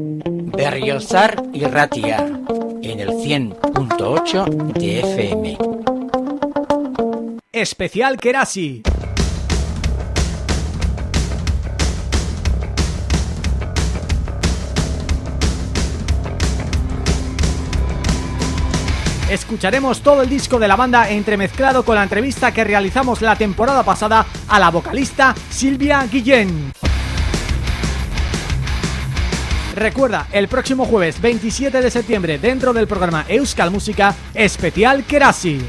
Berriozar y Ratia en el 100.8 de FM. Especial Kerasi. Escucharemos todo el disco de la banda entremezclado con la entrevista que realizamos la temporada pasada a la vocalista Silvia Guillén. Recuerda, el próximo jueves 27 de septiembre dentro del programa Euskal Música Especial Kerasi.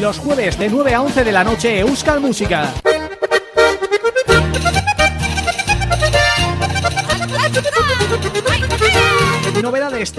Los jueves de 9 a 11 de la noche Euskal Música.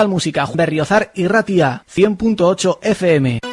Euskal Música Berriozar y Ratia 100.8 FM.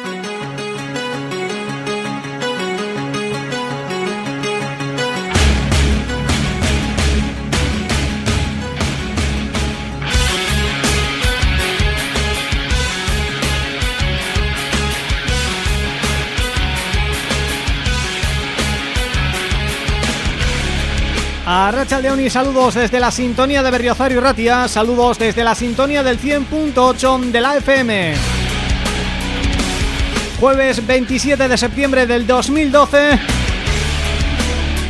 A Racha León y saludos desde la sintonía de Berriozar y Ratia, saludos desde la sintonía del 100.8 de la FM. Jueves 27 de septiembre del 2012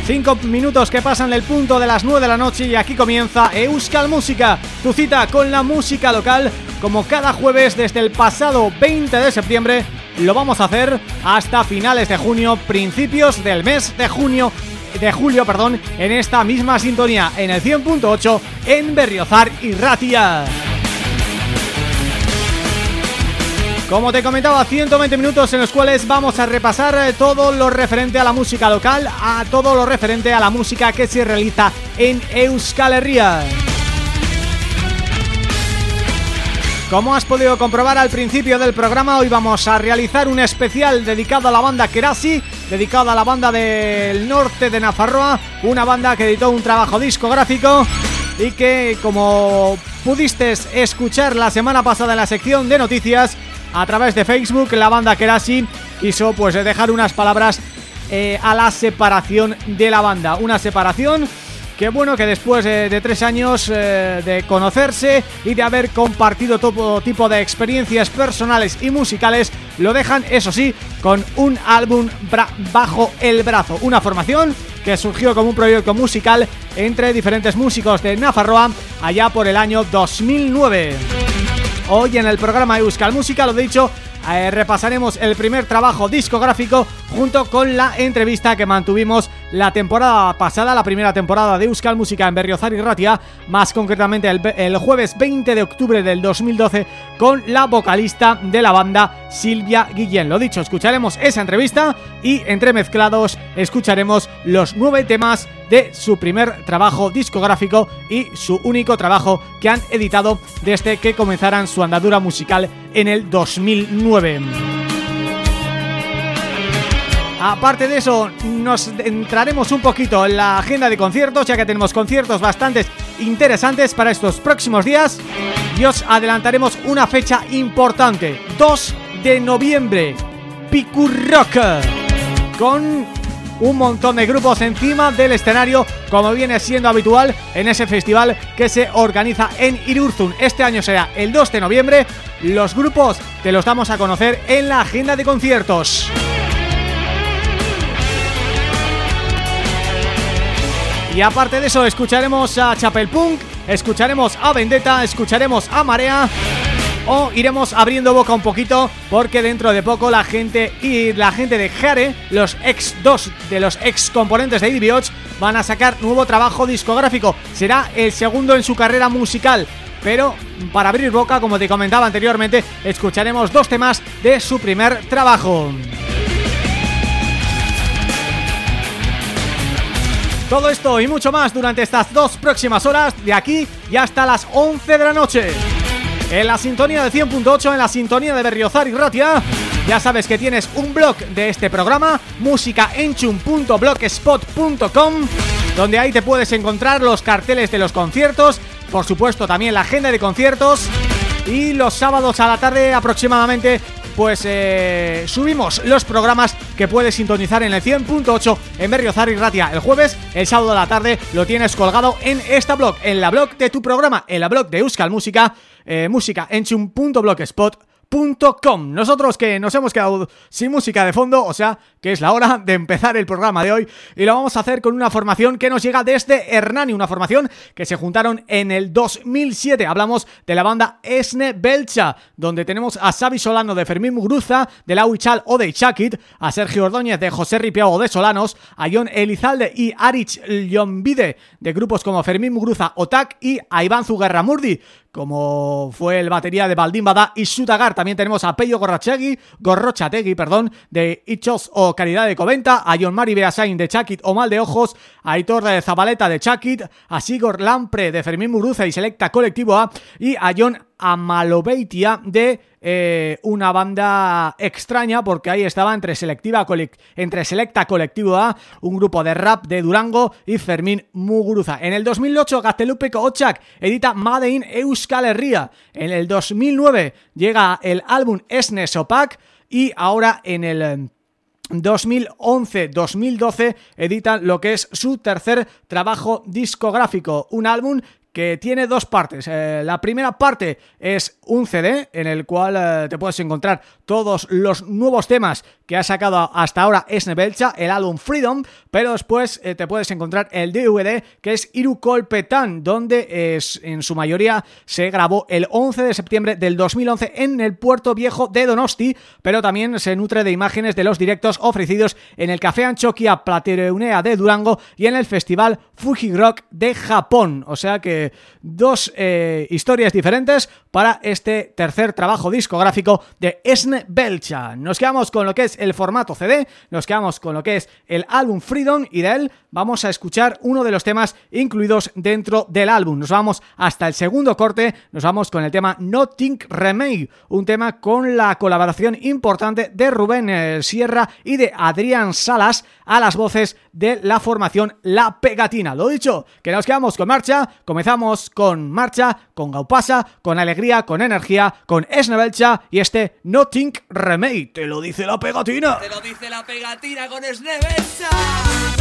Cinco minutos que pasan del punto de las 9 de la noche y aquí comienza Euskal Música, tu cita con la música local, como cada jueves desde el pasado 20 de septiembre, lo vamos a hacer hasta finales de junio, principios del mes de junio de julio, perdón, en esta misma sintonía, en el 100.8 en Berriozar y Ratia. Como te comentaba, 120 minutos en los cuales vamos a repasar eh, todo lo referente a la música local, a todo lo referente a la música que se realiza en Euskal Herria. Como has podido comprobar al principio del programa, hoy vamos a realizar un especial dedicado a la banda Kerasi, dedicado a la banda del norte de Nafarroa, una banda que editó un trabajo discográfico y que, como pudiste escuchar la semana pasada en la sección de noticias, a través de Facebook la banda Kerasi quiso pues dejar unas palabras eh, a la separación de la banda, una separación que bueno que después de, tres años eh, de conocerse y de haber compartido todo tipo de experiencias personales y musicales lo dejan, eso sí, con un álbum bajo el brazo, una formación que surgió como un proyecto musical entre diferentes músicos de Nafarroa allá por el año 2009. Hoy en el programa Euskal Música, lo dicho, eh, repasaremos el primer trabajo discográfico junto con la entrevista que mantuvimos la temporada pasada, la primera temporada de Euskal Música en Berriozar y Ratia, más concretamente el, jueves 20 de octubre del 2012 con la vocalista de la banda Silvia Guillén. Lo dicho, escucharemos esa entrevista y entremezclados escucharemos los nueve temas de su primer trabajo discográfico y su único trabajo que han editado desde que comenzaran su andadura musical en el 2009. Aparte de eso, nos entraremos un poquito en la agenda de conciertos, ya que tenemos conciertos bastante interesantes para estos próximos días. Y os adelantaremos una fecha importante, 2 de noviembre, Picurrock, con un montón de grupos encima del escenario como viene siendo habitual en ese festival que se organiza en Irurzun. Este año será el 2 de noviembre, los grupos te los damos a conocer en la agenda de conciertos. Y aparte de eso escucharemos a Chapel Punk, escucharemos a Vendetta, escucharemos a Marea o iremos abriendo boca un poquito porque dentro de poco la gente y la gente de Jare, los ex dos de los ex componentes de IDBOH van a sacar nuevo trabajo discográfico. Será el segundo en su carrera musical pero para abrir boca, como te comentaba anteriormente, escucharemos dos temas de su primer trabajo. Todo esto y mucho más durante estas dos próximas horas, de aquí y hasta las 11 de la noche en la sintonía de 100.8, en la sintonía de Berriozar y Ratia. Ya sabes que tienes un blog de este programa, musicaenchum.blogspot.com, donde ahí te puedes encontrar los carteles de los conciertos, por supuesto también la agenda de conciertos y los sábados a la tarde aproximadamente pues eh, subimos los programas que puedes sintonizar en el 100.8 en Berriozar y Ratia. El jueves, el sábado a la tarde lo tienes colgado en esta blog, en la blog de tu programa, en la blog de Euskal Música eh, música Nosotros que nos hemos quedado sin música de fondo, o sea, que es la hora de empezar el programa de hoy y lo vamos a hacer con una formación que nos llega desde Hernani, una formación que se juntaron en el 2007. Hablamos de la banda Esne Belcha, donde tenemos a Xavi Solano de Fermín Mugruza, de la Huichal o de Chakit, a Sergio Ordóñez de José Ripiao de Solanos, a John Elizalde y Arich Lyombide de grupos como Fermín Mugruza, Otak y a Iván Zugarramurdi como fue el batería de Bada y Sutagar. También tenemos a Peyo Gorrachegui, Gorrochategui, perdón, de Ichos o Caridad de Coventa, a John Mari Beasain de Chakit o Mal de Ojos, a Aitor de Zabaleta de Chakit, a Sigor Lampre de Fermín Muruza y Selecta Colectivo A y a John Amalobeitia de eh, una banda extraña porque ahí estaba entre selectiva entre Selecta Colectivo A, un grupo de rap de Durango y Fermín Muguruza. En el 2008 Gaztelupe Ochak edita Made in Euskal Herria. En el 2009 llega el álbum Esnes Opak y ahora en el 2011-2012 editan lo que es su tercer trabajo discográfico, un álbum que tiene dos partes. Eh, la primera parte es un CD en el cual eh, te puedes encontrar todos los nuevos temas que ha sacado hasta ahora Esnebelcha, el álbum Freedom, pero después eh, te puedes encontrar el DVD que es Irukolpetan, donde es, en su mayoría se grabó el 11 de septiembre del 2011 en el Puerto Viejo de Donosti, pero también se nutre de imágenes de los directos ofrecidos en el Café Anchoquia Platereunea de Durango y en el Festival Fuji Rock de Japón, o sea que dos eh, historias diferentes para este tercer trabajo discográfico de Esne Belcha. Nos quedamos con lo que es el formato CD, nos quedamos con lo que es el álbum Freedom y de él vamos a escuchar uno de los temas incluidos dentro del álbum. Nos vamos hasta el segundo corte, nos vamos con el tema Nothing Remake, un tema con la colaboración importante de Rubén eh, Sierra y de Adrián Salas a las voces de la formación La Pegatina. Lo dicho, que nos quedamos con marcha, comenzamos con marcha, con Gaupasa, con alegría, con energía, con Esnebelcha y este Nothing Remake. Te lo dice La Pegatina. Te lo dice La Pegatina con Esnebelcha.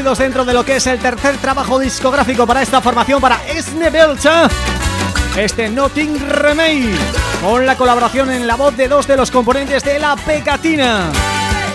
incluidos dentro de lo que es el tercer trabajo discográfico para esta formación, para Esne Belcha. Este Nothing Remake, con la colaboración en la voz de dos de los componentes de La Pecatina.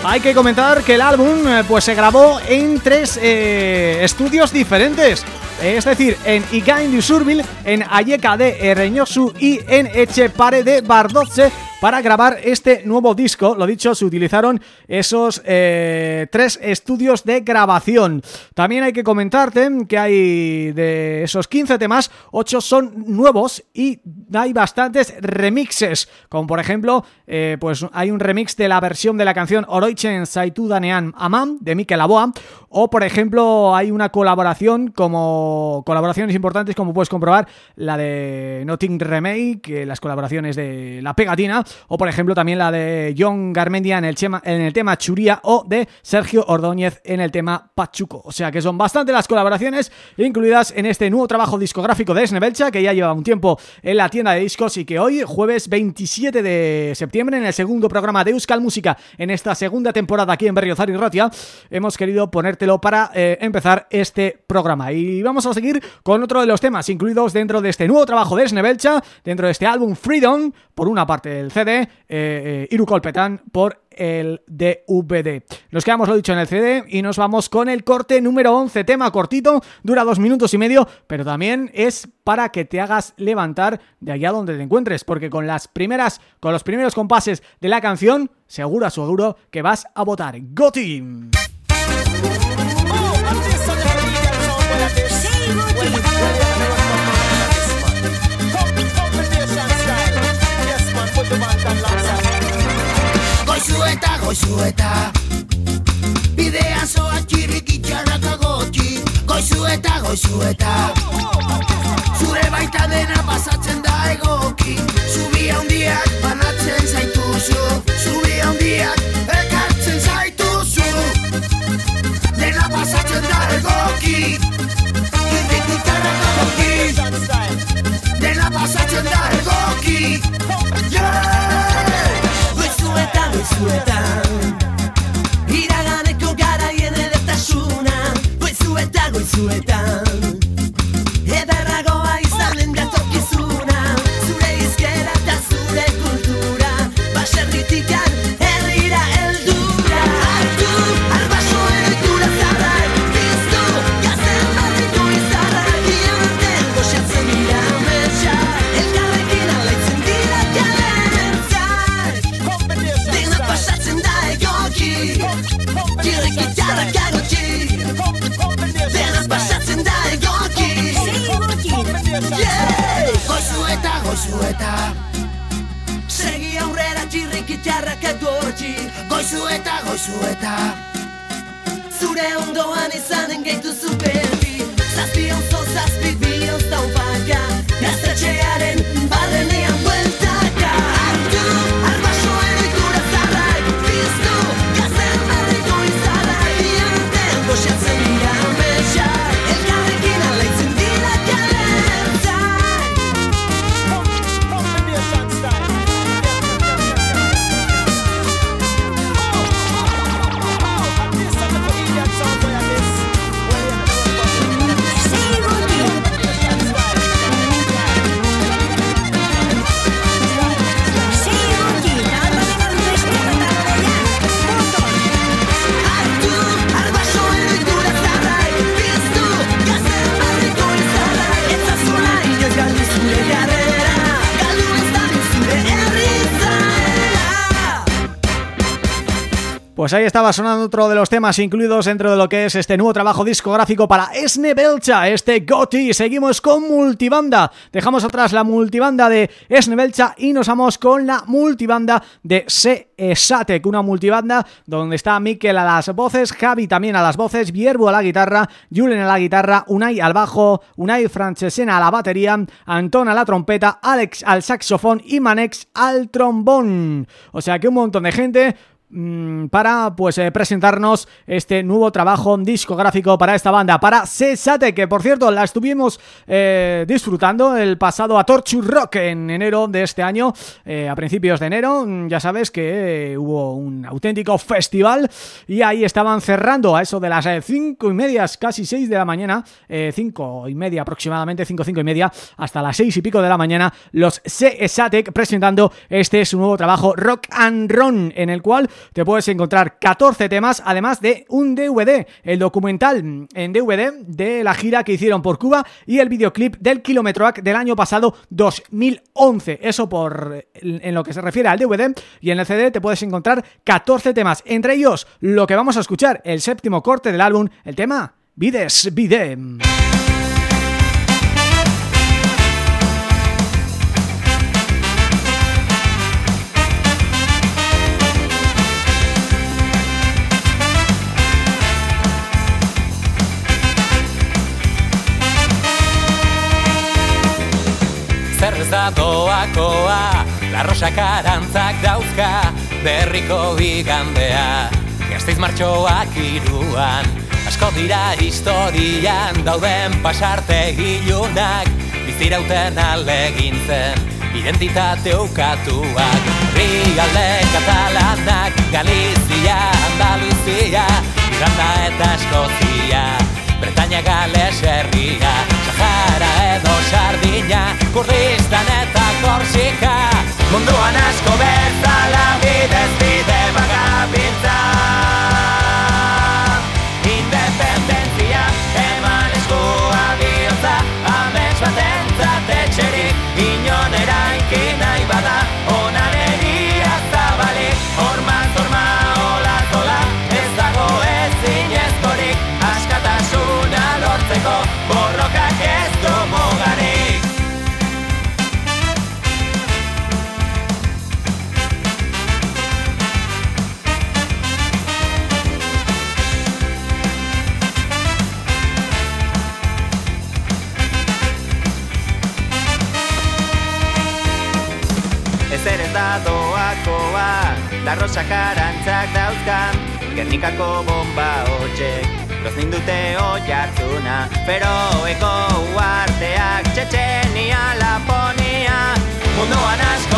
Hay que comentar que el álbum eh, pues se grabó en tres eh, estudios diferentes es decir, en Igain de Surbil, en Ayeka de Reñosu y en Echepare de Bardotse para grabar este nuevo disco. Lo dicho, se utilizaron esos eh, tres estudios de grabación. También hay que comentarte que hay de esos 15 temas, 8 son nuevos y hay bastantes remixes, como por ejemplo, eh, pues hay un remix de la versión de la canción Oroichen Saitu Danean Amam de Mikel Aboa o por ejemplo hay una colaboración como colaboraciones importantes como puedes comprobar la de Nothing Remake, las colaboraciones de La Pegatina o por ejemplo también la de John Garmendia en el, en el tema Churía o de Sergio Ordóñez en el tema Pachuco. O sea que son bastante las colaboraciones incluidas en este nuevo trabajo discográfico de Esnebelcha que ya lleva un tiempo en la tienda de discos y que hoy, jueves 27 de septiembre, en el segundo programa de Euskal Música en esta segunda temporada aquí en Berriozar y Rotia, hemos querido ponértelo para eh, empezar este programa. Y vamos a seguir con otro de los temas incluidos dentro de este nuevo trabajo de Snebelcha, dentro de este álbum Freedom, por una parte del CD, eh, eh, por el DVD. Nos quedamos, lo dicho, en el CD y nos vamos con el corte número 11, tema cortito, dura dos minutos y medio, pero también es para que te hagas levantar de allá donde te encuentres, porque con las primeras, con los primeros compases de la canción, seguro, seguro que vas a votar. ¡Goti! Eta goizu eta Bidean zoa txirrik itxarrak agotxi Goizu eta goizu eta Zure baita dena pasatzen da egoki. Zubi handiak banatzen zaituzu. Zubi handiak ekartzen zaituzu. Dena pasatzen da egoki. Txirrik itxarrak agotxi Dena pasatzen da egoki. Yeah! goizuetan. Iraganeko garaien edertasuna Goizu eta goizuetan. Goizu eta, goizu eta Segi aurrera txirriki txarrak edu hortzi Goizu eta, goizu eta Zure ondoan izanen gaitu zu berri Zazpi hau zo, zazpi bi hau zau Gaztetxearen Pues ahí estaba sonando otro de los temas incluidos dentro de lo que es este nuevo trabajo discográfico para Esne Belcha, este Goti. Seguimos con multibanda. Dejamos atrás la multibanda de Esne Belcha y nos vamos con la multibanda de Se Esatec, una multibanda donde está Mikel a las voces, Javi también a las voces, Vierbo a la guitarra, Julen a la guitarra, Unai al bajo, Unai Francesena a la batería, Antón a la trompeta, Alex al saxofón y Manex al trombón. O sea que un montón de gente para pues eh, presentarnos este nuevo trabajo discográfico para esta banda, para Cesate, que por cierto la estuvimos eh, disfrutando el pasado a Torture Rock en enero de este año, eh, a principios de enero, mm, ya sabes que hubo un auténtico festival y ahí estaban cerrando a eso de las cinco y media, casi seis de la mañana, cinco y media aproximadamente, cinco, cinco y media, hasta las seis y pico de la mañana, los Cesatec presentando este su nuevo trabajo Rock and Ron, en el cual te puedes encontrar 14 temas, además de un DVD, el documental en DVD de la gira que hicieron por Cuba y el videoclip del Kilometroac del año pasado 2011. Eso por en lo que se refiere al DVD y en el CD te puedes encontrar 14 temas, entre ellos lo que vamos a escuchar, el séptimo corte del álbum, el tema Vides Vide. Ez da doakoa, larrosak arantzak dauzka, berriko igandea. Gazteiz martxoak iruan, asko dira historian, dauden pasarte gilunak, bizirauten alegintzen, identitate ukatuak. Rialde katalanak, Galizia, Andaluzia, Irlanda eta Eskozia, Bretaña Gales herria, Sahara Sardina, Kurdistan eta Korsika, munduan asko bezala bidez bide bagabiltza. Da doakoa, larrosak arantzak dauzkan, Gernikako bomba hotxek, goznin dute hoi hartzuna, Feroeko uarteak, Txetxenia, Laponia, munduan asko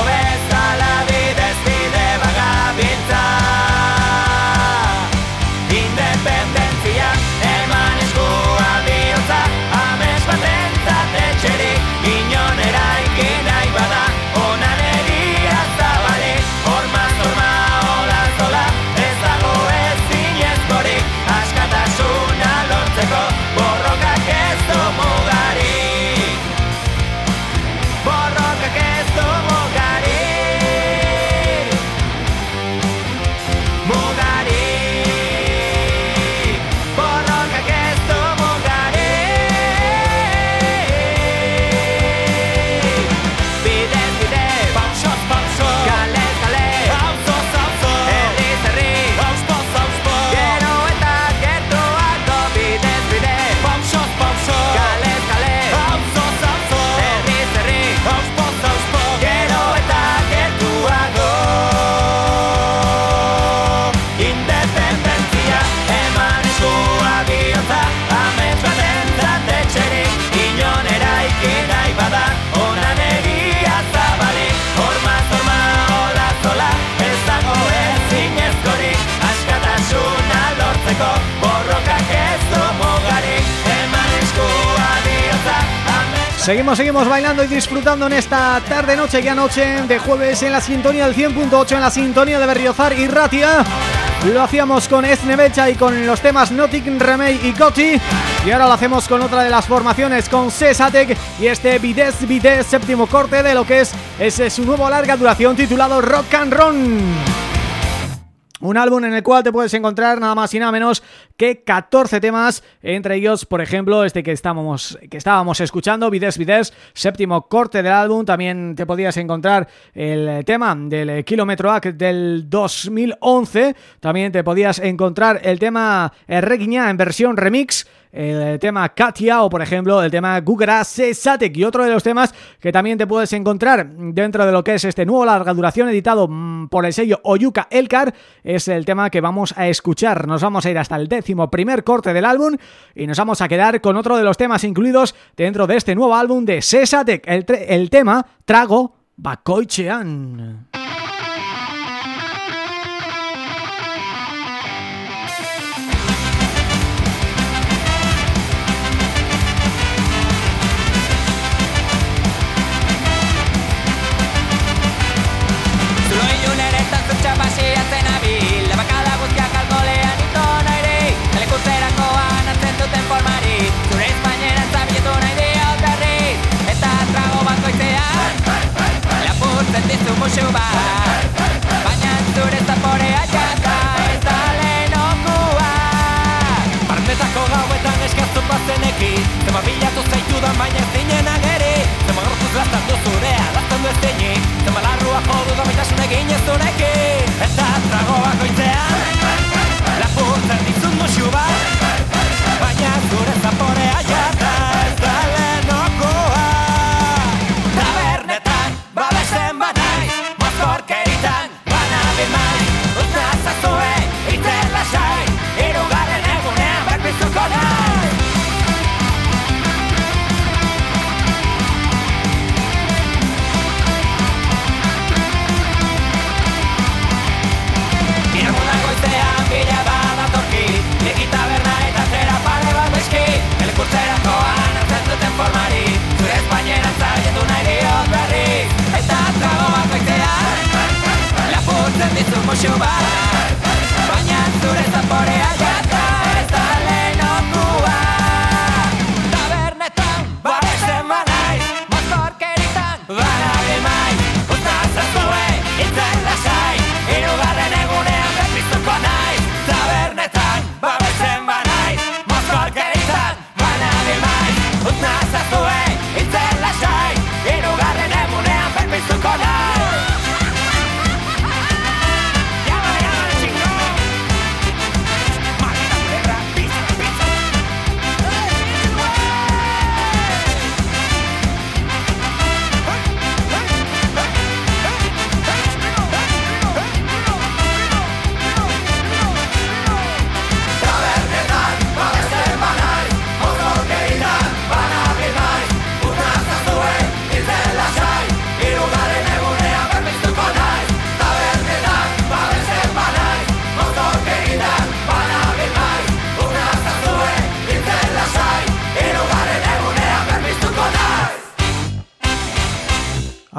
Seguimos, bailando y disfrutando en esta tarde, noche y noche de jueves en la sintonía del 100.8, en la sintonía de Berriozar y Ratia. Lo hacíamos con Esnebecha y con los temas Notic, Remey y Goti. Y ahora lo hacemos con otra de las formaciones, con Sesatec y este Vides Vides, séptimo corte de lo que es ese su nuevo larga duración titulado Rock and Roll. Un álbum en el cual te puedes encontrar nada más y nada menos que 14 temas, entre ellos, por ejemplo, este que estábamos que estábamos escuchando, Vides Vides, séptimo corte del álbum, también te podías encontrar el tema del Kilómetro Act del 2011, también te podías encontrar el tema Reguiñá en versión remix, el tema Katia o por ejemplo el tema Gugara Sesatek y otro de los temas que también te puedes encontrar dentro de lo que es este nuevo larga duración editado mm, por el sello Oyuka Elkar es el tema que vamos a escuchar. Nos vamos a ir hasta el décimo primer corte del álbum y nos vamos a quedar con otro de los temas incluidos dentro de este nuevo álbum de Sesatek, el, el tema Trago Bakoitzean. ez dizu musu bat. Baina zure zaporea jata ez da lehen okua. Partetako gauetan eskatzu bazenekin. Zema bilatu zaitu da baina zinen ageri. Zema gorruz uzlatan duzurea lazten du ez zinik Zema larrua jodu da baitasun egin ez zunekin Ez da trago goxo bat Baina zure zaporea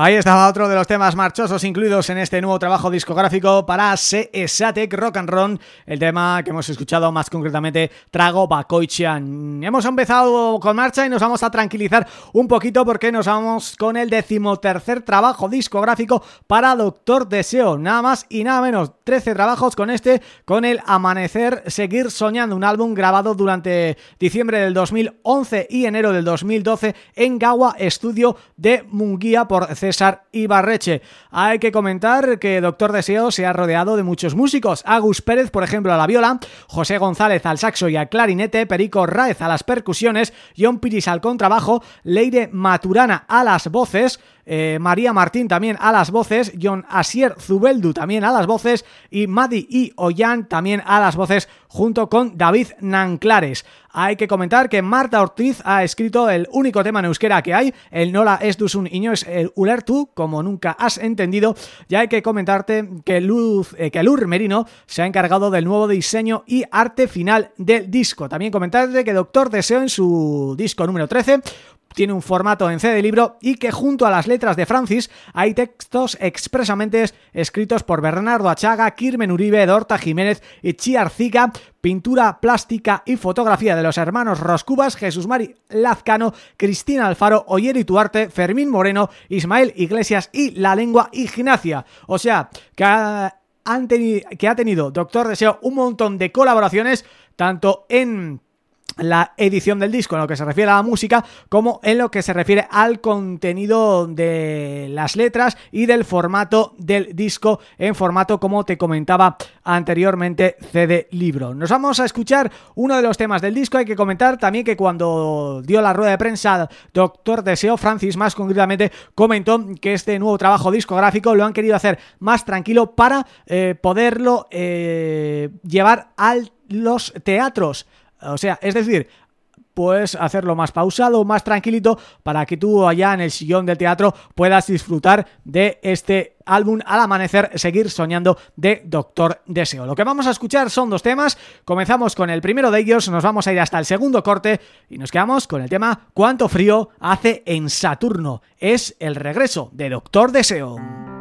Ahí estaba otro de los temas marchosos incluidos en este nuevo trabajo discográfico para Seesatec Rock and Roll, el tema que hemos escuchado más concretamente Trago Bakoichian. Hemos empezado con marcha y nos vamos a tranquilizar un poquito porque nos vamos con el decimotercer trabajo discográfico para Doctor Deseo, nada más y nada menos, 13 trabajos con este, con el Amanecer Seguir Soñando, un álbum grabado durante diciembre del 2011 y enero del 2012 en Gawa Estudio de Munguía por César Ibarreche. Hay que comentar que Doctor Deseo se ha rodeado de muchos músicos. Agus Pérez, por ejemplo, a la viola, José González al saxo y al clarinete, Perico Raez a las percusiones, John Piris al contrabajo, Leire Maturana a las voces, eh, María Martín también a las voces, John Asier Zubeldu también a las voces y Madi y Ollán también a las voces junto con David Nanclares. Hay que comentar que Marta Ortiz ha escrito el único tema en euskera que hay, el Nola ez dusun inoiz el ulertu, como nunca has entendido, y hay que comentarte que Luz eh, que Lur Merino se ha encargado del nuevo diseño y arte final del disco. También comentarte que Doctor Deseo en su disco número 13 tiene un formato en CD libro y que junto a las letras de Francis hay textos expresamente escritos por Bernardo Achaga, Kirmen Uribe, Dorta Jiménez y Chiarcica, pintura plástica y fotografía de los hermanos Roscubas, Jesús Mari Lazcano, Cristina Alfaro, Oyeri Tuarte, Fermín Moreno, Ismael Iglesias y La Lengua Ignacia. O sea, que ha, que ha tenido Doctor Deseo un montón de colaboraciones, tanto en la edición del disco en lo que se refiere a la música como en lo que se refiere al contenido de las letras y del formato del disco en formato como te comentaba anteriormente CD libro. Nos vamos a escuchar uno de los temas del disco, hay que comentar también que cuando dio la rueda de prensa Doctor Deseo, Francis más concretamente comentó que este nuevo trabajo discográfico lo han querido hacer más tranquilo para eh, poderlo eh, llevar a los teatros o sea, es decir, puedes hacerlo más pausado, más tranquilito, para que tú allá en el sillón del teatro puedas disfrutar de este álbum Al Amanecer, Seguir Soñando de Doctor Deseo. Lo que vamos a escuchar son dos temas, comenzamos con el primero de ellos, nos vamos a ir hasta el segundo corte y nos quedamos con el tema ¿Cuánto frío hace en Saturno? Es el regreso de Doctor Deseo.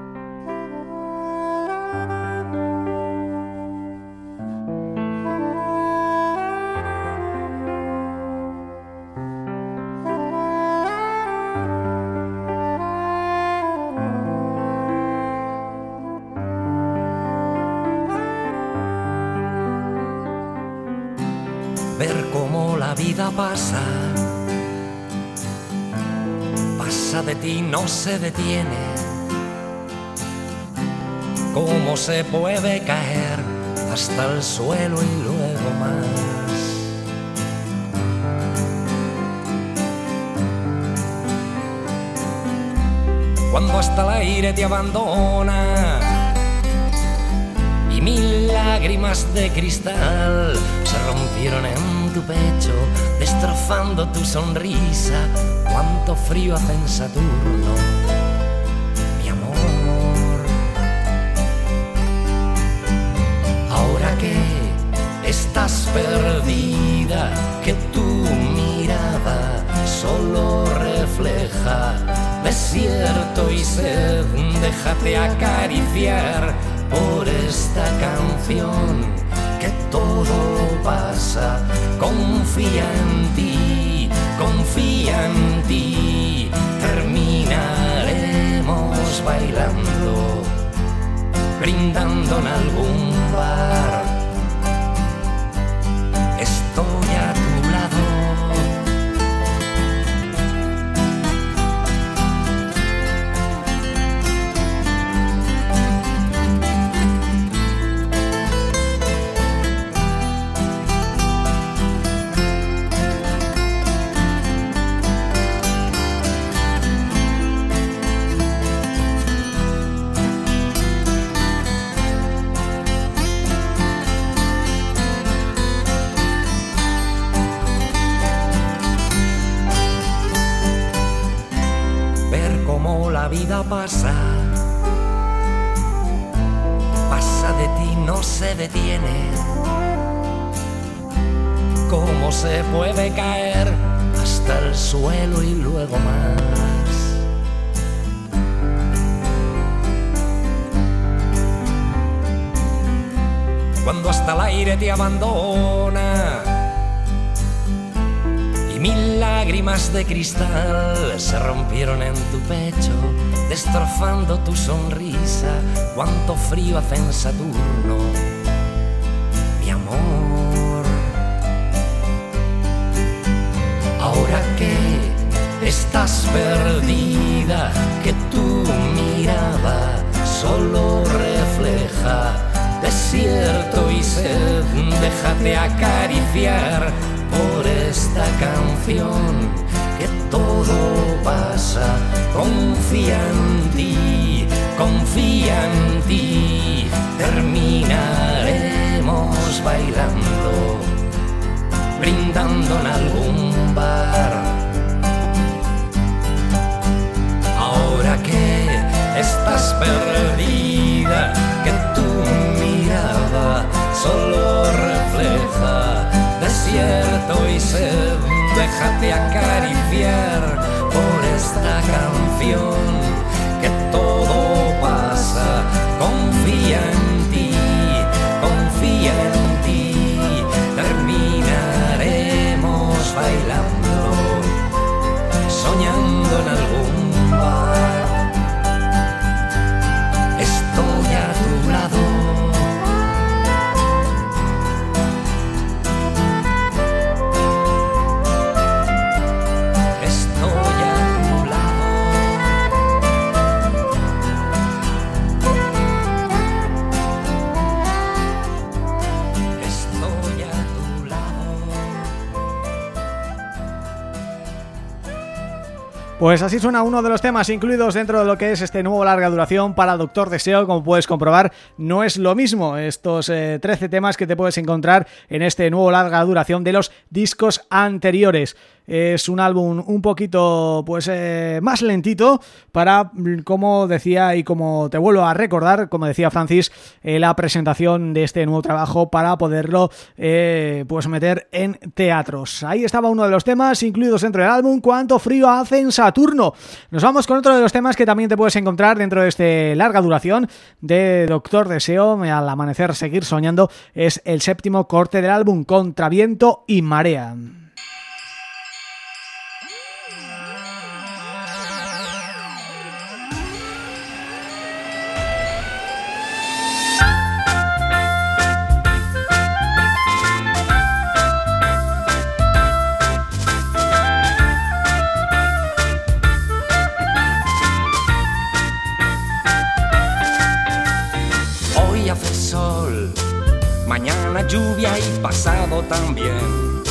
Vida pasa. Pasa de ti no se detiene. ¿Cómo se puede caer hasta el suelo y luego más? Cuando hasta el aire te abandona y mil lágrimas de cristal se rompieron en tu pecho, destrozando tu sonrisa. Cuánto frío hace en Saturno, mi amor. Ahora que estás perdida, que tu mirada solo refleja desierto y sed, déjate acariciar por esta canción que todo pasa. Confía en ti, confía en ti. Terminaremos bailando, brindando en algún bar. De cristal se rompieron en tu pecho, destrozando tu sonrisa. Cuánto frío hace en Saturno, mi amor. Ahora que estás perdida, que tu mirada solo refleja desierto y sed, déjate acariciar por esta canción que todo pasa. Confía en ti, confía en ti, terminaremos bailando, brindando en algún bar. Ahora que estás perdida, que tu mirada solo refleja desierto y sed, déjate acariciar por esta canción que todo pasa, confía en ti, confía en ti, terminaremos bailando, Pues así suena uno de los temas incluidos dentro de lo que es este nuevo larga duración para Doctor Deseo, como puedes comprobar, no es lo mismo estos eh, 13 temas que te puedes encontrar en este nuevo larga duración de los discos anteriores. Es un álbum un poquito pues eh, más lentito para, como decía y como te vuelvo a recordar, como decía Francis, eh, la presentación de este nuevo trabajo para poderlo eh, pues meter en teatros. Ahí estaba uno de los temas incluidos dentro del álbum, Cuánto frío hace en Saturno. Nos vamos con otro de los temas que también te puedes encontrar dentro de este larga duración de Doctor Deseo, al amanecer seguir soñando, es el séptimo corte del álbum, Contraviento y Marea. Pasado también.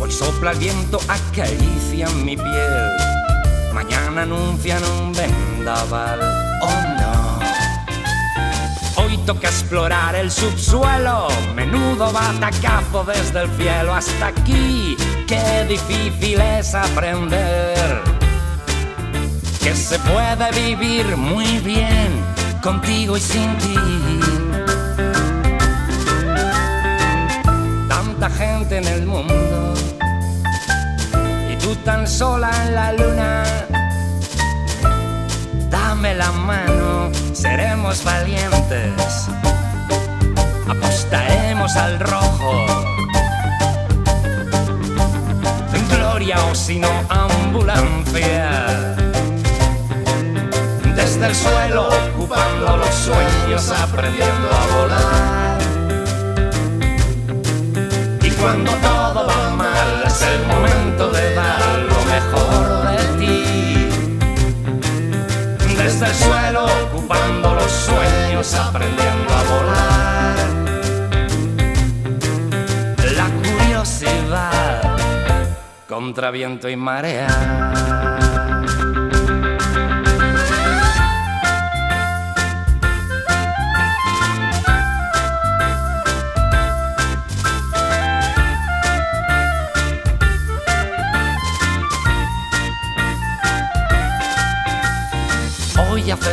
Hoy sopla el viento, acaricia mi piel. Mañana anuncian un vendaval. Oh no. Hoy toca explorar el subsuelo. Menudo batacazo desde el cielo hasta aquí. Qué difícil es aprender. Que se puede vivir muy bien contigo y sin ti. En el mundo y tú tan sola en la luna. Dame la mano, seremos valientes, apostaremos al rojo. En gloria o si no, ambulancia desde el suelo, ocupando los sueños, aprendiendo a volar. Cuando todo va mal, es el momento de dar lo mejor de ti. Desde el suelo, ocupando los sueños, aprendiendo a volar. La curiosidad contra viento y marea.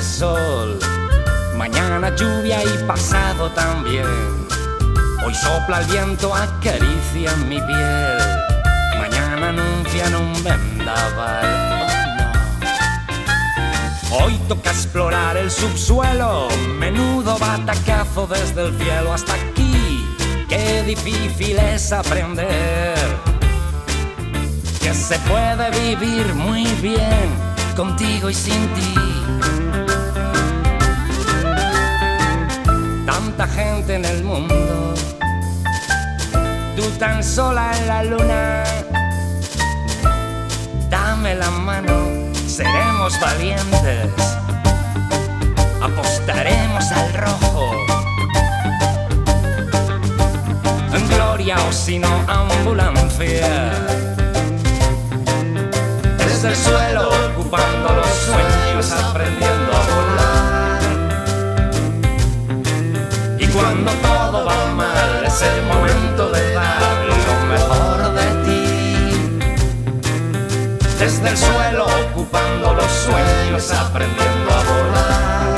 Sol, mañana lluvia y pasado también. Hoy sopla el viento, acaricia mi piel. Mañana anuncian un vendaval. Hoy toca explorar el subsuelo, menudo batacazo desde el cielo hasta aquí. Qué difícil es aprender que se puede vivir muy bien contigo y sin ti. Tanta gente en el mundo, tú tan sola en la luna. Dame la mano, seremos valientes, apostaremos al rojo. En gloria o si no, aprendiendo a volar.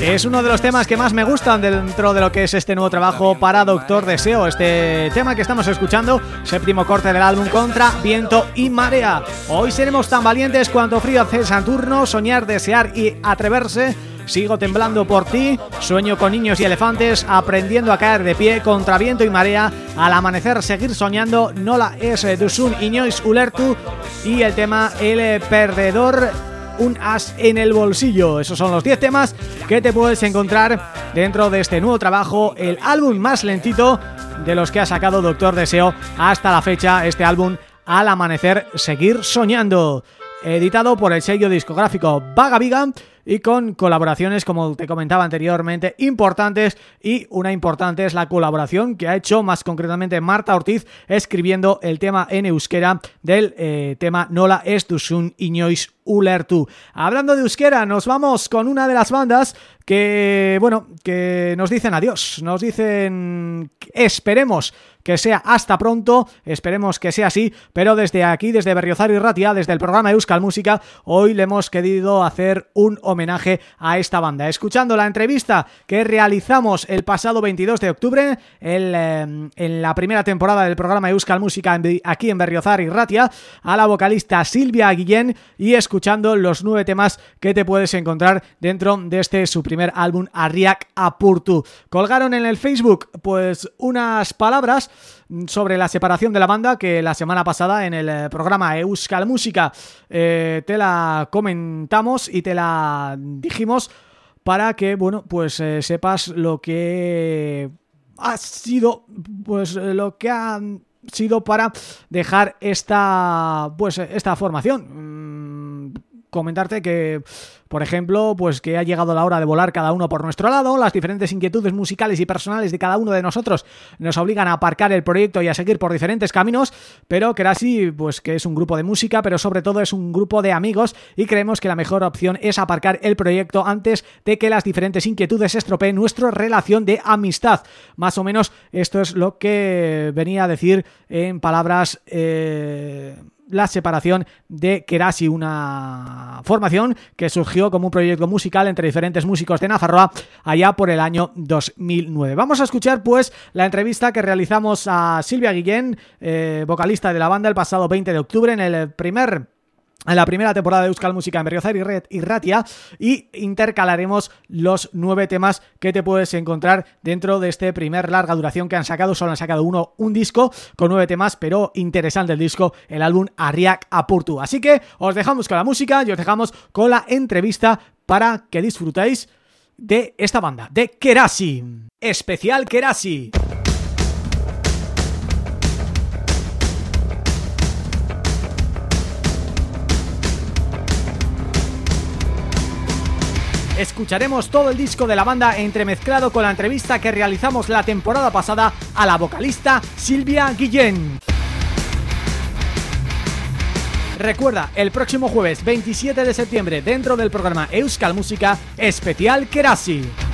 Es uno de los temas que más me gustan dentro de lo que es este nuevo trabajo para Doctor Deseo. Este tema que estamos escuchando, séptimo corte del álbum Contra, Viento y Marea. Hoy seremos tan valientes cuanto frío hace Saturno, soñar, desear y atreverse. Sigo temblando por ti, sueño con niños y elefantes, aprendiendo a caer de pie contra viento y marea, al amanecer seguir soñando, Nola es Dusun Iñois Ulertu. Y el tema El Perdedor un as en el bolsillo. Esos son los 10 temas que te puedes encontrar dentro de este nuevo trabajo, el álbum más lentito de los que ha sacado Doctor Deseo hasta la fecha, este álbum Al Amanecer Seguir Soñando, editado por el sello discográfico Vaga Viga y con colaboraciones, como te comentaba anteriormente, importantes. Y una importante es la colaboración que ha hecho más concretamente Marta Ortiz escribiendo el tema en euskera del eh, tema Nola ez duzun inoiz ulertu. Hablando de euskera, nos vamos con una de las bandas que, bueno, que nos dicen adiós, nos dicen esperemos que sea hasta pronto, esperemos que sea así, pero desde aquí, desde Berriozar y Ratia, desde el programa Euskal Música, hoy le hemos querido hacer un homenaje a esta banda. Escuchando la entrevista que realizamos el pasado 22 de octubre, eh, en la primera temporada del programa Euskal Música aquí en Berriozar y Ratia, a la vocalista Silvia Guillén y escuchando los nueve temas que te puedes encontrar dentro de este su primer álbum Arriak Apurtu. Colgaron en el Facebook pues unas palabras sobre la separación de la banda que la semana pasada en el programa Euskal Música eh, te la comentamos y te la dijimos para que, bueno, pues eh, sepas lo que ha sido, pues lo que ha sido para dejar esta pues esta formación comentarte que, por ejemplo, pues que ha llegado la hora de volar cada uno por nuestro lado, las diferentes inquietudes musicales y personales de cada uno de nosotros nos obligan a aparcar el proyecto y a seguir por diferentes caminos, pero que así, pues que es un grupo de música, pero sobre todo es un grupo de amigos y creemos que la mejor opción es aparcar el proyecto antes de que las diferentes inquietudes estropeen nuestra relación de amistad. Más o menos esto es lo que venía a decir en palabras... Eh la separación de Kerasi, una formación que surgió como un proyecto musical entre diferentes músicos de Nafarroa allá por el año 2009. Vamos a escuchar pues la entrevista que realizamos a Silvia Guillén, eh, vocalista de la banda, el pasado 20 de octubre en el primer en la primera temporada de Euskal Música en Berriozar y Ratia y intercalaremos los nueve temas que te puedes encontrar dentro de este primer larga duración que han sacado, solo han sacado uno, un disco con nueve temas, pero interesante el disco, el álbum Arriac Apurtu. Así que os dejamos con la música y os dejamos con la entrevista para que disfrutéis de esta banda, de Kerasi, especial Kerasi. Escucharemos todo el disco de la banda entremezclado con la entrevista que realizamos la temporada pasada a la vocalista Silvia Guillén. Recuerda, el próximo jueves 27 de septiembre dentro del programa Euskal Música Especial Kerasi.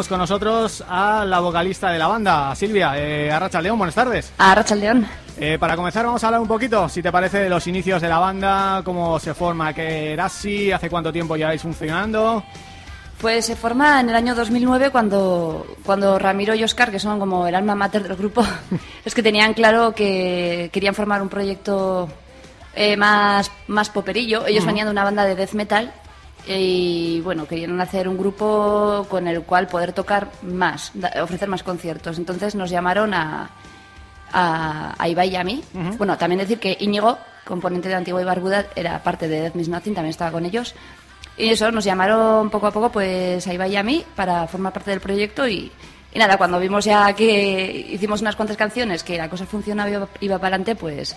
Tenemos con nosotros a la vocalista de la banda, Silvia, eh, Arracha León, buenas tardes. A Rachaldeón. Eh, para comenzar vamos a hablar un poquito, si te parece, de los inicios de la banda, cómo se forma, qué era así, hace cuánto tiempo lleváis funcionando. Pues se forma en el año 2009 cuando, cuando Ramiro y Oscar, que son como el alma mater del grupo, es que tenían claro que querían formar un proyecto eh, más, más poperillo. Ellos venían de una banda de death metal y bueno, querían hacer un grupo con el cual poder tocar más, ofrecer más conciertos. Entonces nos llamaron a, a, a Ibai y a mí. Bueno, también decir que Íñigo, componente de Antigua y Barbuda, era parte de Death Miss Nothing, también estaba con ellos. Y eso, nos llamaron poco a poco pues a Ibai y a mí para formar parte del proyecto y, y nada, cuando vimos ya que hicimos unas cuantas canciones, que la cosa funcionaba y iba, iba para adelante, pues,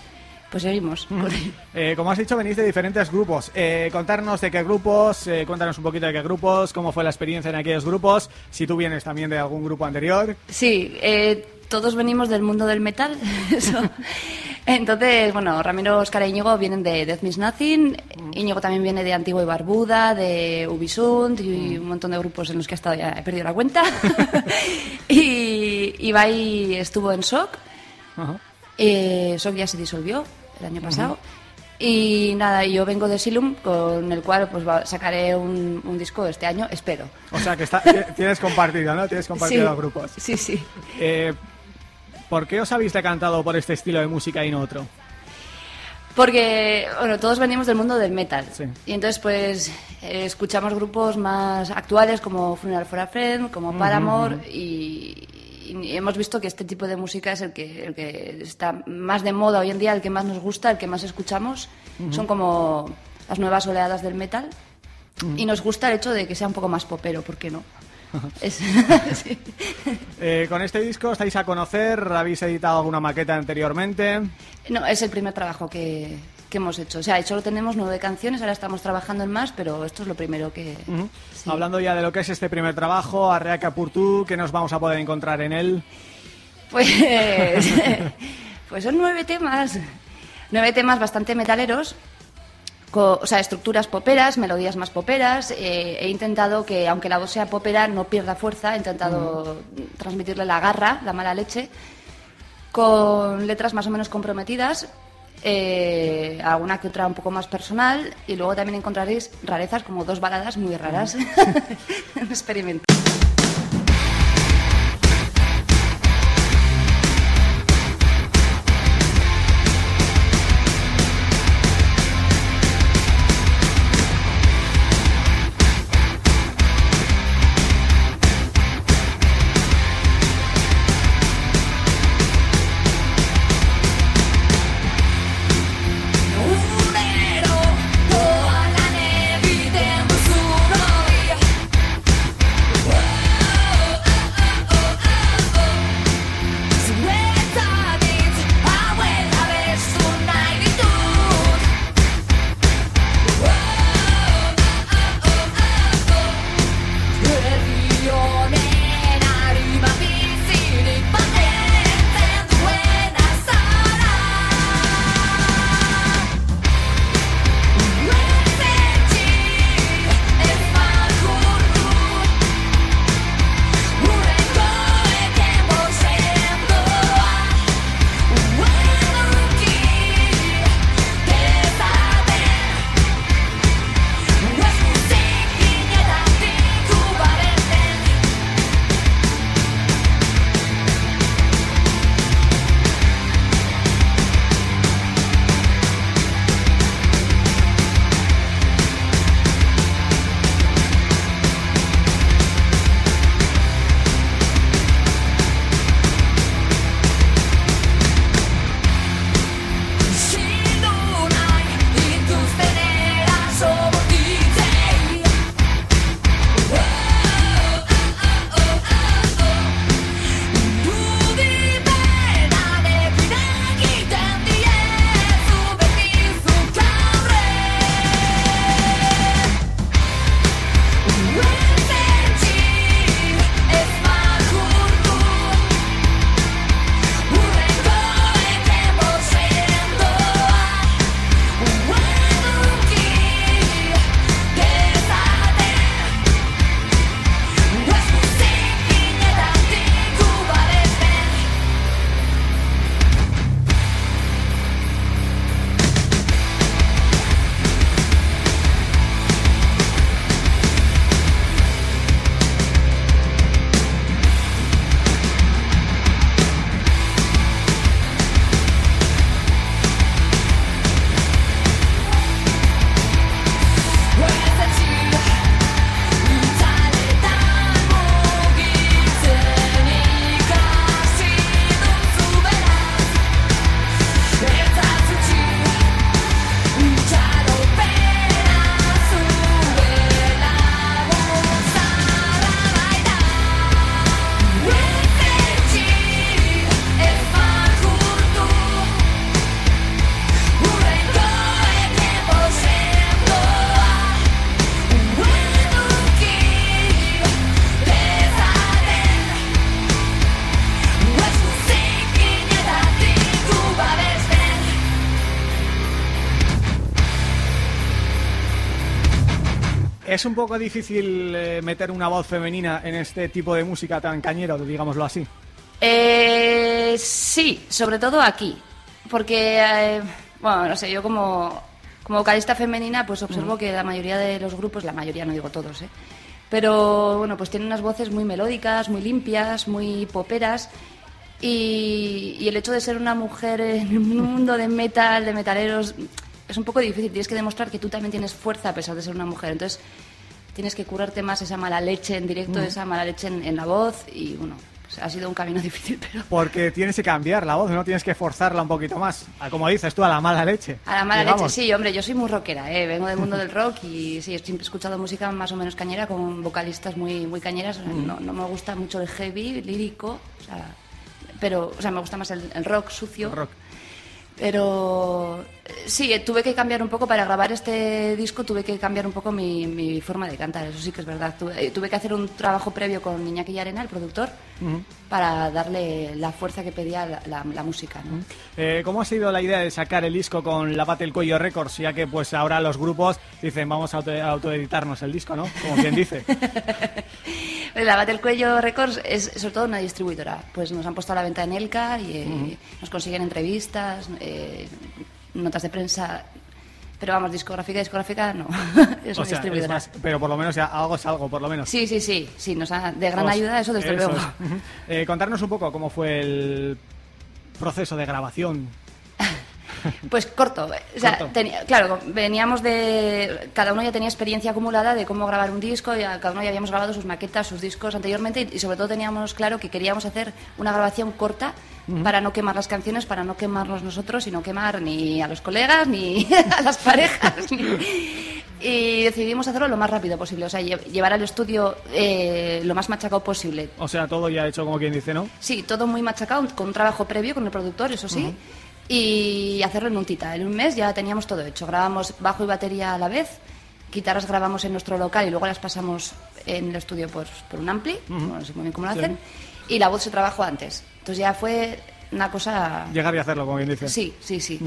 pues seguimos. ello. Eh, como has dicho, venís de diferentes grupos. Eh, contarnos de qué grupos, eh, cuéntanos un poquito de qué grupos, cómo fue la experiencia en aquellos grupos, si tú vienes también de algún grupo anterior. Sí, eh, todos venimos del mundo del metal. eso. Entonces, bueno, Ramiro, Oscar e Íñigo vienen de Death Miss Nothing. Íñigo también viene de Antigua y Barbuda, de Ubisoft y un montón de grupos en los que he estado, ya he perdido la cuenta. y Ibai estuvo en SOC. Ajá. Eh, SOC ya se disolvió el año pasado. Y nada, yo vengo de Silum, con el cual pues va- sacaré un, un disco este año, espero. O sea, que está, tienes compartido, ¿no? Tienes compartido Sí, los grupos. Sí, sí. Eh, ¿Por qué os habéis decantado por este estilo de música y no otro? Porque, bueno, todos venimos del mundo del metal. Sí. Y entonces, pues, eh, escuchamos grupos más actuales como Funeral for a Friend, como Paramore, y, y hemos visto que este tipo de música es el que, el que está más de moda hoy en día, el que más nos gusta, el que más escuchamos. Son como las nuevas oleadas del metal. Y nos gusta el hecho de que sea un poco más popero, ¿por qué no? Es- sí. Eh, con este disco estáis a conocer, habéis editado alguna maqueta anteriormente. No, es el primer trabajo que, que hemos hecho. O sea, solo tenemos nueve canciones, ahora estamos trabajando en más, pero esto es lo primero que... Ujú. sí. Hablando ya de lo que es este primer trabajo, Arrea Capurtú, ¿qué nos vamos a poder encontrar en él? Pues, pues son nueve temas. Nueve temas bastante metaleros. o sea, estructuras poperas, melodías más poperas. eh, he intentado que, aunque la voz sea popera, no pierda fuerza. He intentado transmitirle la garra, la mala leche, con letras más o menos comprometidas. Eh, alguna que otra un poco más personal. Y luego también encontraréis rarezas como dos baladas muy raras. Un experimento. Es un poco difícil eh, meter una voz femenina en este tipo de música tan cañero, digámoslo así. Eh, sí, sobre todo aquí. Porque, eh, bueno, no sé, yo como, como vocalista femenina, pues observo que la mayoría de los grupos, la mayoría, no digo todos, ¿eh? Pero, bueno, pues tienen unas voces muy melódicas, muy limpias, muy poperas. Y, y el hecho de ser una mujer en un mundo de metal, de metaleros, es un poco difícil. Tienes que demostrar que tú también tienes fuerza a pesar de ser una mujer. Entonces, tienes que curarte más esa mala leche en directo, esa mala leche en, en la voz. Y, bueno, pues ha sido un camino difícil, pero... Porque tienes que cambiar la voz, ¿no? Tienes que forzarla un poquito más. A, como dices tú, a la mala leche. A la mala Digamos. leche, sí, hombre, yo soy muy rockera, ¿eh? vengo del mundo del rock y sí, siempre he escuchado música más o menos cañera con vocalistas muy, muy cañeras. No, no me gusta mucho el heavy, lírico, o sea, pero, o sea, me gusta más el, el rock sucio. Rock. Pero sí, eh, tuve que cambiar un poco para grabar este disco, tuve que cambiar un poco mi, mi forma de cantar, eso sí que es verdad. Tuve, eh, tuve que hacer un trabajo previo con Iñaki Arena, el productor, para darle la fuerza que pedía la, la- la música. ¿no? Eh, ¿Cómo ha sido la idea de sacar el disco con la Battle Cuello Records? Ya que pues ahora los grupos dicen vamos a autoeditarnos el disco, ¿no? Como quien dice. La Battle Cuello Records es sobre todo una distribuidora. Pues nos han puesto a la venta en Elcar y eh, nos consiguen entrevistas, eh, notas de prensa. Pero vamos, discográfica, discográfica, no. es o una sea, es distribuidora. más, pero por lo menos ya algo es algo, por lo menos. Sí, sí, sí, sí, nos ha, de gran Os- ayuda, eso desde eso luego. es. Eh, contarnos un poco cómo fue el proceso de grabación. Pues corto, o sea, Corto. tenía- claro, veníamos de... Cada uno ya tenía experiencia acumulada de cómo grabar un disco, ya, cada uno ya habíamos grabado sus maquetas, sus discos anteriormente y, y sobre todo teníamos claro que queríamos hacer una grabación corta para no quemar las canciones, para no quemarnos nosotros y no quemar ni a los colegas ni a las parejas. ni- Y decidimos hacerlo lo más rápido posible, o sea, lle- llevar al estudio eh, lo más machacado posible. O sea, todo ya hecho como quien dice, ¿no? Sí, todo muy machacado, con un trabajo previo con el productor, eso sí, y hacerlo en un tita. En un mes ya teníamos todo hecho. Grabamos bajo y batería a la vez, guitarras grabamos en nuestro local y luego las pasamos en el estudio por, por un ampli, no sé muy bien cómo lo Sí. hacen, y la voz se trabajó antes. Entonces ya fue una cosa... Llegar y hacerlo, como quien dice. Sí, sí, sí.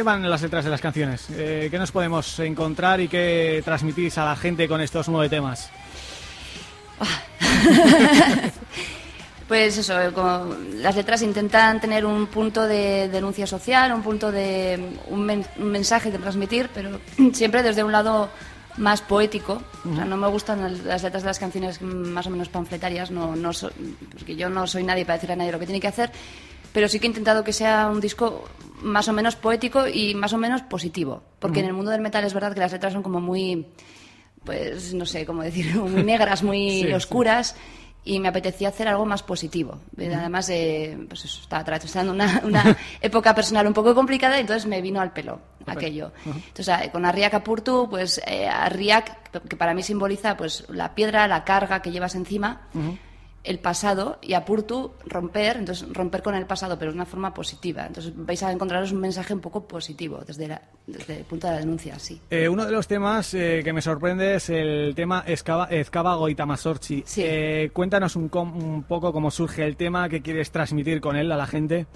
Qué van las letras de las canciones? Eh, ¿Qué nos podemos encontrar y qué transmitís a la gente con estos nueve temas? Pues eso, como las letras intentan tener un punto de denuncia social, un punto de un, men- un mensaje que transmitir, pero siempre desde un lado más poético. O sea, no me gustan las- letras de las canciones más o menos panfletarias, no, no so- porque yo no soy nadie para decirle a nadie lo que tiene que hacer, pero sí que he intentado que sea un disco más o menos poético y más o menos positivo, porque en el mundo del metal es verdad que las letras son como muy pues no sé cómo decirlo, muy negras, muy Sí, sí. oscuras. Y me apetecía hacer algo más positivo. Eh, Además, eh, pues eso, estaba atravesando una, una época personal un poco complicada y entonces me vino al pelo aquello. Entonces, ah, con Arriac Apurtu, pues eh, Arriac, que para mí simboliza pues la piedra, la carga que llevas encima, el pasado, y Apurtu, romper, entonces romper con el pasado, pero de una forma positiva. Entonces vais a encontraros un mensaje un poco positivo desde, la- desde el punto de la denuncia, sí. Eh, uno de los temas eh, que me sorprende es el tema Ezcaba Goitamasorchi. Sí. Eh, cuéntanos un, com- un poco cómo surge el tema, qué quieres transmitir con él a la gente.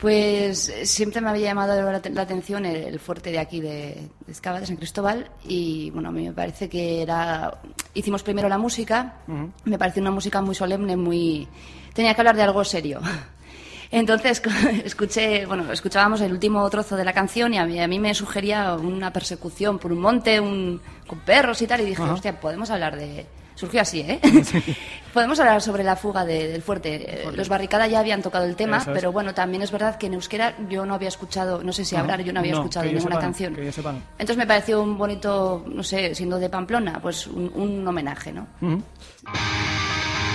Pues eh, siempre me había llamado la, la atención el, el fuerte de aquí de, de Escava, de San Cristóbal, y bueno, a mí me parece que era... Hicimos primero la música, me pareció una música muy solemne, muy... Tenía que hablar de algo serio. Entonces escuché, bueno, escuchábamos el último trozo de la canción y a mí, a mí me sugería una persecución por un monte, un, con perros y tal, y dije, hostia, podemos hablar de... Surgió así, ¿eh? podemos hablar sobre la fuga de- del fuerte. Los Barricada ya habían tocado el tema, es. pero bueno, también es verdad que en euskera yo no había escuchado, no sé si habrá, yo no había No, escuchado ninguna canción. que yo sepa no. Entonces me pareció un bonito, no sé, siendo de Pamplona, pues un, un homenaje, ¿no? Goizueta,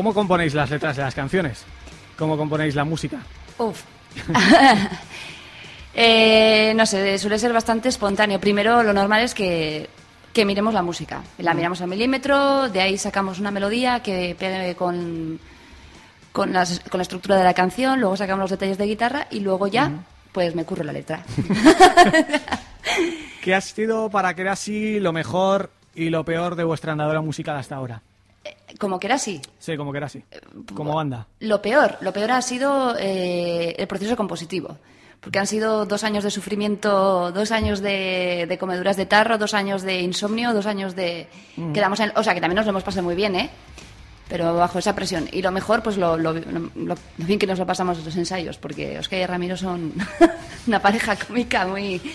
cómo componéis las letras de las canciones? ¿Cómo componéis la música? Uf. Eh, no sé, suele ser bastante espontáneo. Primero, lo normal es que, que miremos la música. La miramos al milímetro, de ahí sacamos una melodía que pegue con, con, las- con la estructura de la canción, luego sacamos los detalles de guitarra y luego ya, pues me curro la letra. ¿Qué ha sido para que era así lo mejor y lo peor de vuestra andadura musical hasta ahora? Como que era así. Sí, como que era así. Como banda. Lo peor, lo peor ha sido eh, el proceso compositivo. Porque han sido dos años de sufrimiento, dos años de, de comeduras de tarro, dos años de insomnio, dos años de... Mm. Quedamos en- o sea, que también nos lo hemos pasado muy bien, ¿eh? Pero bajo esa presión. Y lo mejor, pues lo, lo- lo- lo bien que nos lo pasamos en los ensayos, porque Oscar y Ramiro son una pareja cómica muy...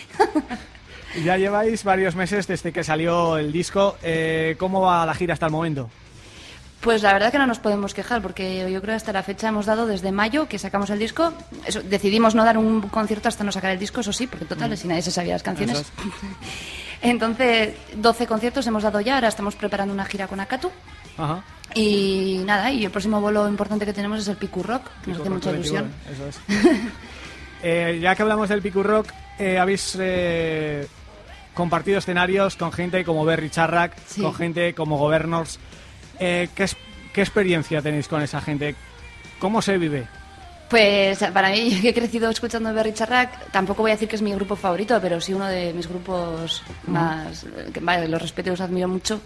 Ya lleváis varios meses desde que salió el disco. Eh, ¿Cómo va la gira hasta el momento? Pues la verdad que no nos podemos quejar, porque yo creo que hasta la fecha hemos dado desde mayo que sacamos el disco. Eso, decidimos no dar un concierto hasta no sacar el disco, eso sí, porque total, si nadie se sabía las canciones. Entonces, 12 conciertos hemos dado ya, ahora estamos preparando una gira con Akatu. Ajá. Y nada, y el próximo vuelo importante que tenemos es el Piku Rock, que nos hace mucha ilusión. Eso es. Eh, ya que hablamos del Piku Rock, eh, habéis eh, compartido escenarios con gente como Berry Charrack, Sí. con gente como Governors. Eh, ¿qué, es- ¿Qué experiencia tenéis con esa gente? ¿Cómo se vive? Pues para mí, yo que he crecido escuchando Berry Charrac, tampoco voy a decir que es mi grupo favorito, pero sí uno de mis grupos más. que vale, los respeto y los admiro mucho.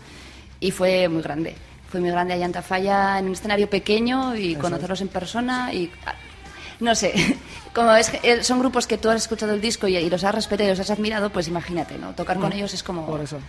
Y fue muy grande. Fue muy grande allá en Tafalla, en un escenario pequeño y conocerlos en persona. y ah, No sé, como es, son grupos que tú has escuchado el disco y, y los has respetado y los has admirado, pues imagínate, ¿no? Tocar con ellos es como. Por eso.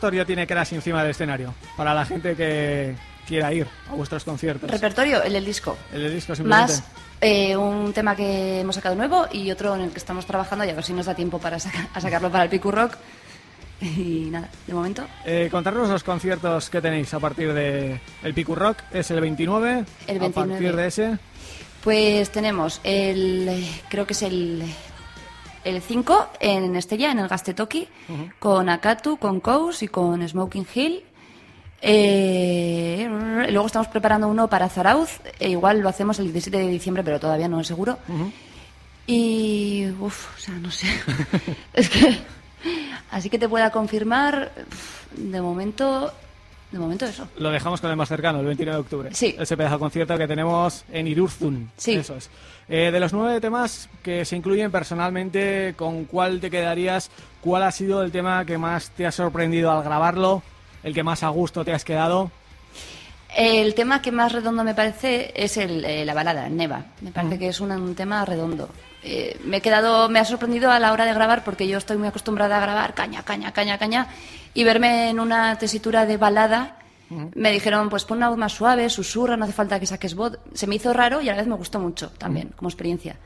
Repertorio tiene Crash encima del escenario? Para la gente que quiera ir a vuestros conciertos. Repertorio, el del disco. El del disco simplemente. Más eh, un tema que hemos sacado nuevo y otro en el que estamos trabajando y a ver si nos da tiempo para saca- a sacarlo para el Piku Rock. Y nada, de momento. Eh, contarnos los conciertos que tenéis a partir de el Picu Rock. Es el 29. El A partir 29. de ese. Pues tenemos el. Creo que es el. El 5 en Estella, en el Gastetoki, con Akatu, con Kous y con Smoking Hill. Eh, luego estamos preparando uno para Zarauz, e igual lo hacemos el 17 de diciembre, pero todavía no es seguro. Y, uff, o sea, no sé. es que, así que te pueda confirmar, de momento, de momento eso. Lo dejamos con el más cercano, el 29 de octubre. Sí. Ese pedazo de concierto que tenemos en Irurzun. Sí. Eso es. Eh, de los nueve temas que se incluyen personalmente, ¿con cuál te quedarías? ¿Cuál ha sido el tema que más te ha sorprendido al grabarlo? ¿El que más a gusto te has quedado? El tema que más redondo me parece es el, eh, la balada, Neva. Me parece que es un, un tema redondo. Eh, me he quedado, me ha sorprendido a la hora de grabar porque yo estoy muy acostumbrada a grabar caña, caña, caña, caña y verme en una tesitura de balada. Me dijeron, pues pon una voz más suave, susurra, no hace falta que saques voz. Se me hizo raro y a la vez me gustó mucho también, como experiencia.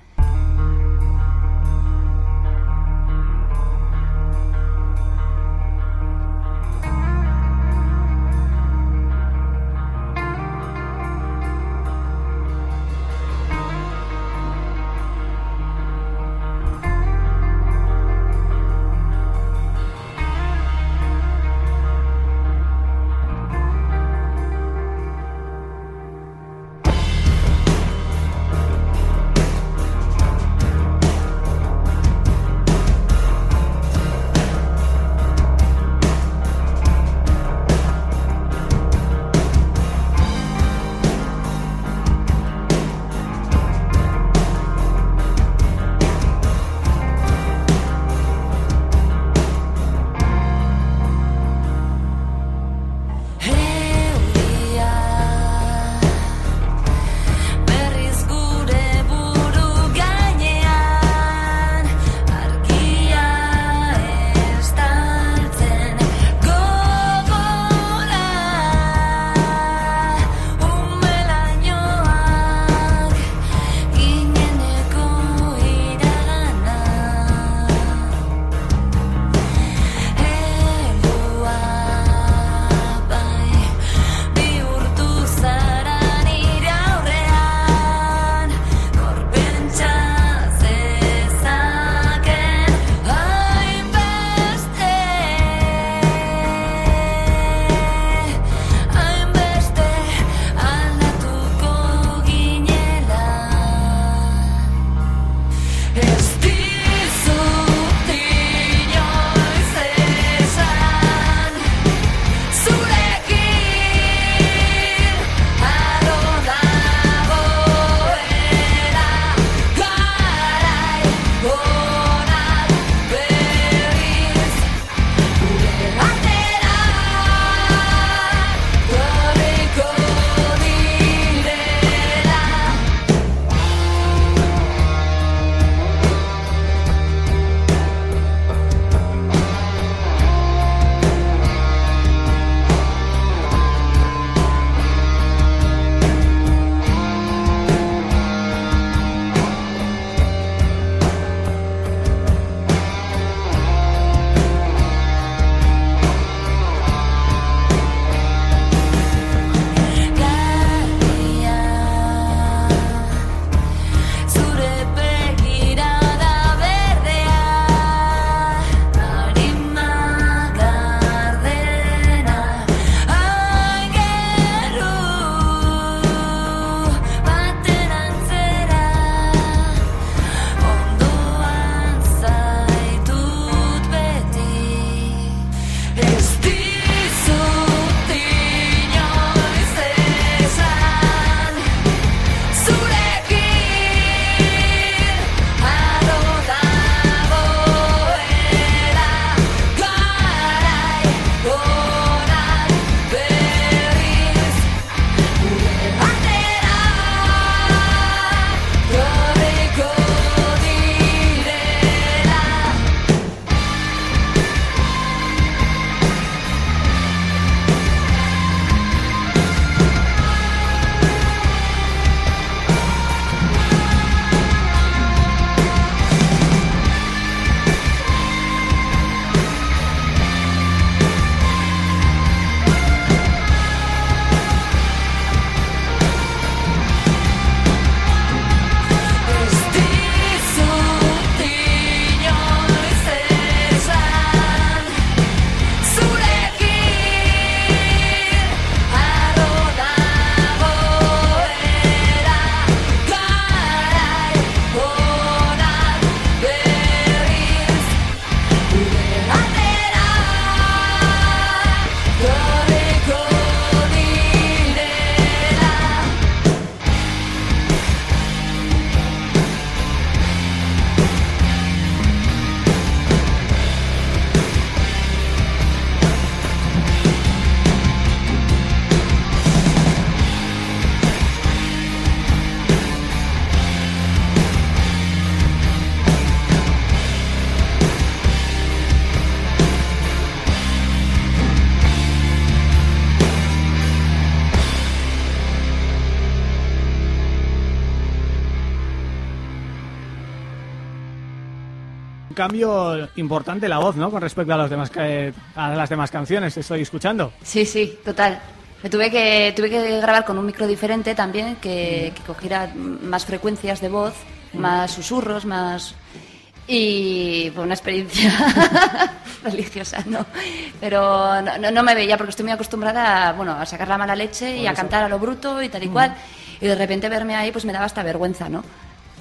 Cambio importante la voz, ¿no? Con respecto a, los demás, a las demás canciones que estoy escuchando. Sí, sí, total. Me tuve que, tuve que grabar con un micro diferente también, que, que cogiera más frecuencias de voz, más susurros, más... Y fue una experiencia religiosa, ¿no? Pero no, no- no me veía porque estoy muy acostumbrada a, bueno, a sacar la mala leche y a cantar a lo bruto y tal y cual. Y de repente verme ahí pues me daba hasta vergüenza, ¿no?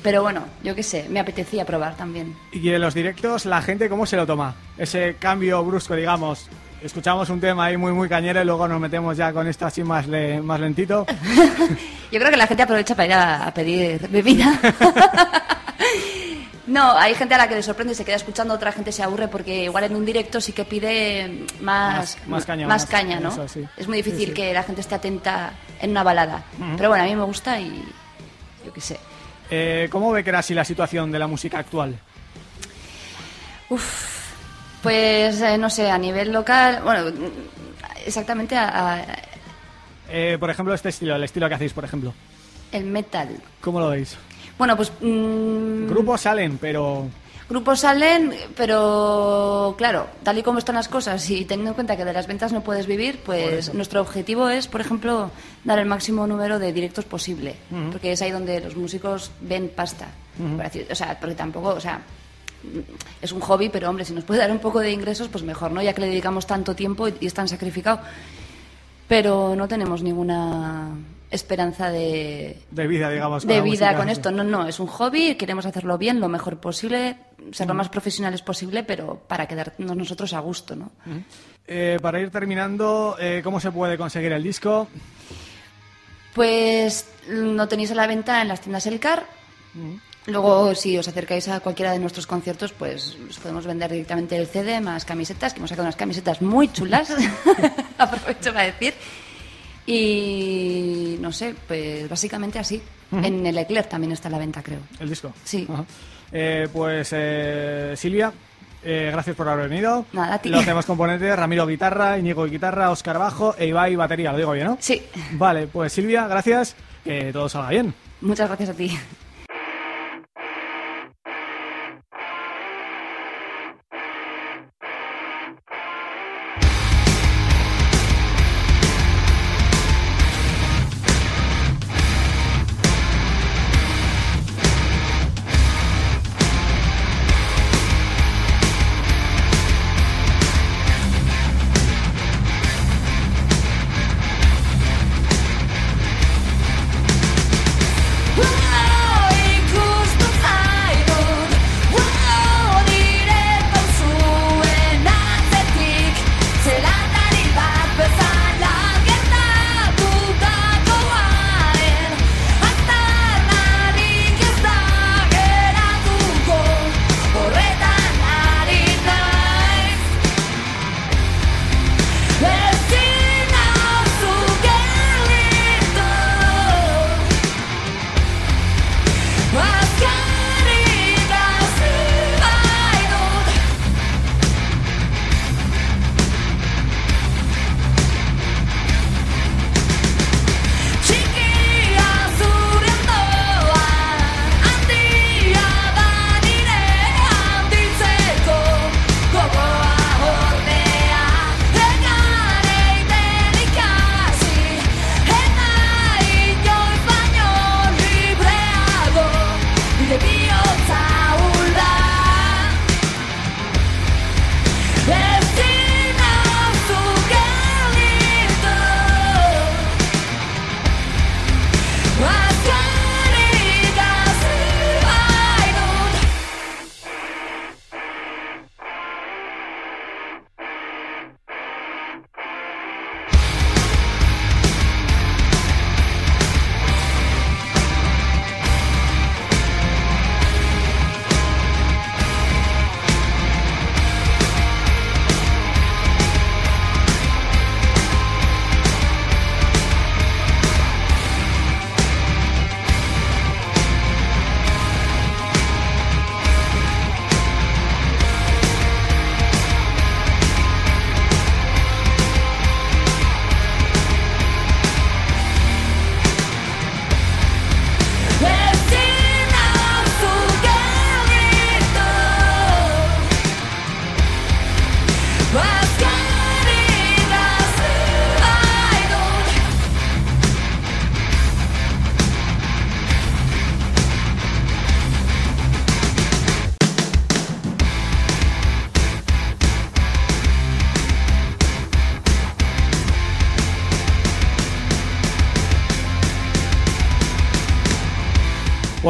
Pero bueno, yo qué sé, me apetecía probar también. Y en los directos, ¿la gente cómo se lo toma? Ese cambio brusco, digamos. Escuchamos un tema ahí muy, muy cañero y luego nos metemos ya con esto así más, le- más lentito. Yo creo que la gente aprovecha para ir a, a pedir bebida. no, hay gente a la que le sorprende se queda escuchando, otra gente se aburre porque igual en un directo sí que pide más, Más- más caña, más caña, ¿no? eso sí. Es muy difícil Sí, sí. que la gente esté atenta en una balada. Pero bueno, a mí me gusta y yo qué sé. Eh, ¿Cómo ve que era así la situación de la música actual? Pues eh, no sé, a nivel local, bueno, exactamente a- a- Eh, por ejemplo, este estilo, el estilo que hacéis, por ejemplo. el metal. ¿Cómo lo veis? Bueno, pues mm, Grupos salen, pero... Grupos salen, pero claro, tal y como están las cosas y teniendo en cuenta que de las ventas no puedes vivir, pues nuestro objetivo es, por ejemplo, dar el máximo número de directos posible, porque es ahí donde los músicos ven pasta. decir- o sea, porque tampoco, o sea, es un hobby, pero hombre, si nos puede dar un poco de ingresos, pues mejor, ¿no? Ya que le dedicamos tanto tiempo y, y es tan sacrificado. Pero no tenemos ninguna esperanza de, De vida, digamos. de vida música. con esto. No, no, es un hobby, queremos hacerlo bien, lo mejor posible, ser lo más profesionales posible, pero para quedarnos nosotros a gusto, ¿no? Eh, para ir terminando, eh, ¿cómo se puede conseguir el disco? Pues lo tenéis a la venta en las tiendas El Car. Luego, si os acercáis a cualquiera de nuestros conciertos, pues os podemos vender directamente el CD más camisetas, que hemos sacado unas camisetas muy chulas, aprovecho para decir. Y no sé, pues básicamente así. En el Eclair también está a la venta, creo. El disco. Sí. Ajá. Eh, pues eh, Silvia, eh, gracias por haber venido. Nada, ti. Los demás componentes, Ramiro guitarra, Íñigo guitarra, Oscar bajo e Ibai batería, lo digo bien, ¿no? Sí, Vale, pues Silvia, gracias, que todo salga bien. muchas gracias a ti.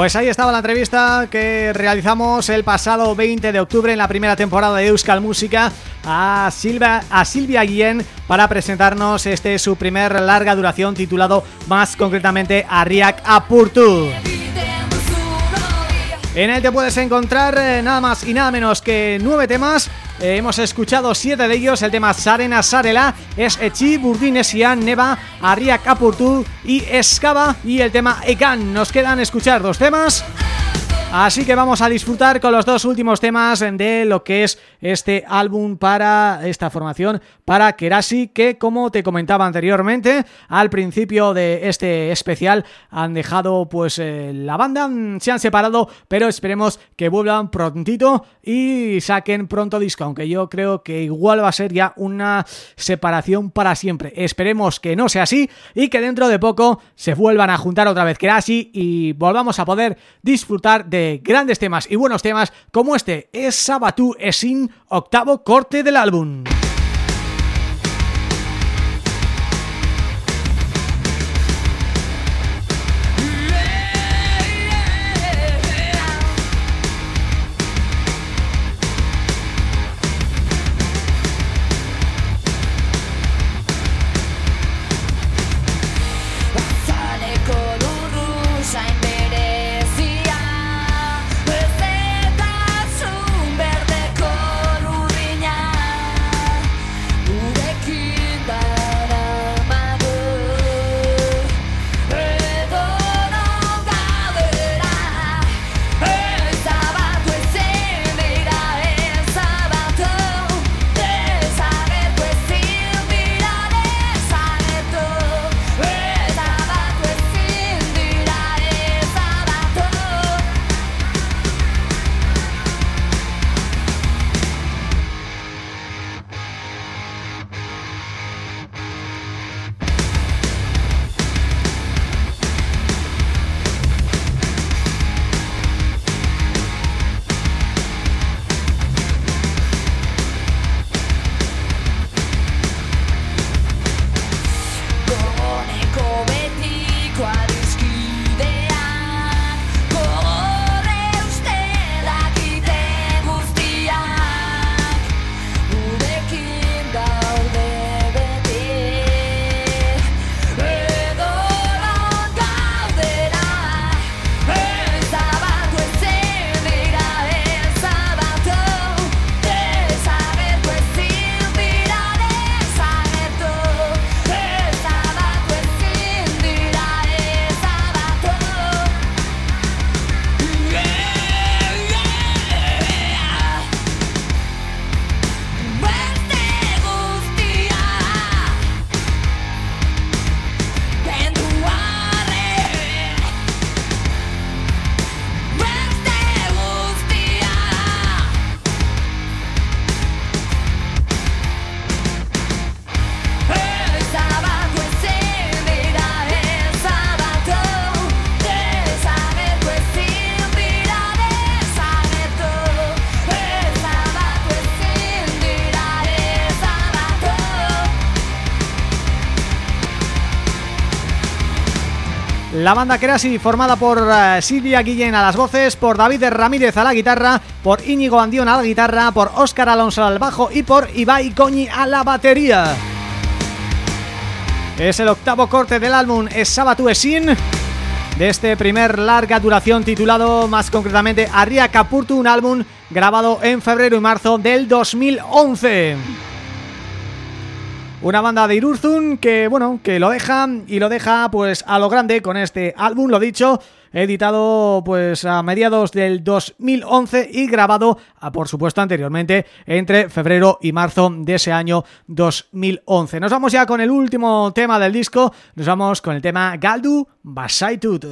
Pues ahí estaba la entrevista que realizamos el pasado 20 de octubre en la primera temporada de Euskal Música a Silvia, a Silvia Guillén para presentarnos este su primer larga duración titulado más concretamente Arriac Apurtu. En él te puedes encontrar eh, nada más y nada menos que nueve temas eh, hemos escuchado siete de ellos, el tema Sarena Sarela, es Echi, Burdinesian, Neva, Arria Capurtu y Escava y el tema Ekan. Nos quedan escuchar dos temas Así que vamos a disfrutar con los dos últimos temas de lo que es este álbum para esta formación, para Kerasi, que como te comentaba anteriormente, al principio de este especial han dejado pues eh, la banda, se han separado, pero esperemos que vuelvan prontito y saquen pronto disco, aunque yo creo que igual va a ser ya una separación para siempre. Esperemos que no sea así y que dentro de poco se vuelvan a juntar otra vez Kerasi y volvamos a poder disfrutar de grandes temas y buenos temas como este es Sabatú Esin, octavo corte del álbum. La banda Creasi formada por uh, Silvia Guillén a las voces, por David Ramírez a la guitarra, por Íñigo Andión a la guitarra, por Óscar Alonso al bajo y por Ibai Coñi a la batería. Es el octavo corte del álbum Es Esin de este primer larga duración titulado más concretamente Arria Capurtu, un álbum grabado en febrero y marzo del 2011. Una banda de Irurzun que, bueno, que lo deja y lo deja pues a lo grande con este álbum, lo dicho, editado pues a mediados del 2011 y grabado, ah, por supuesto anteriormente, entre febrero y marzo de ese año 2011. Nos vamos ya con el último tema del disco, nos vamos con el tema Galdu Basaitut.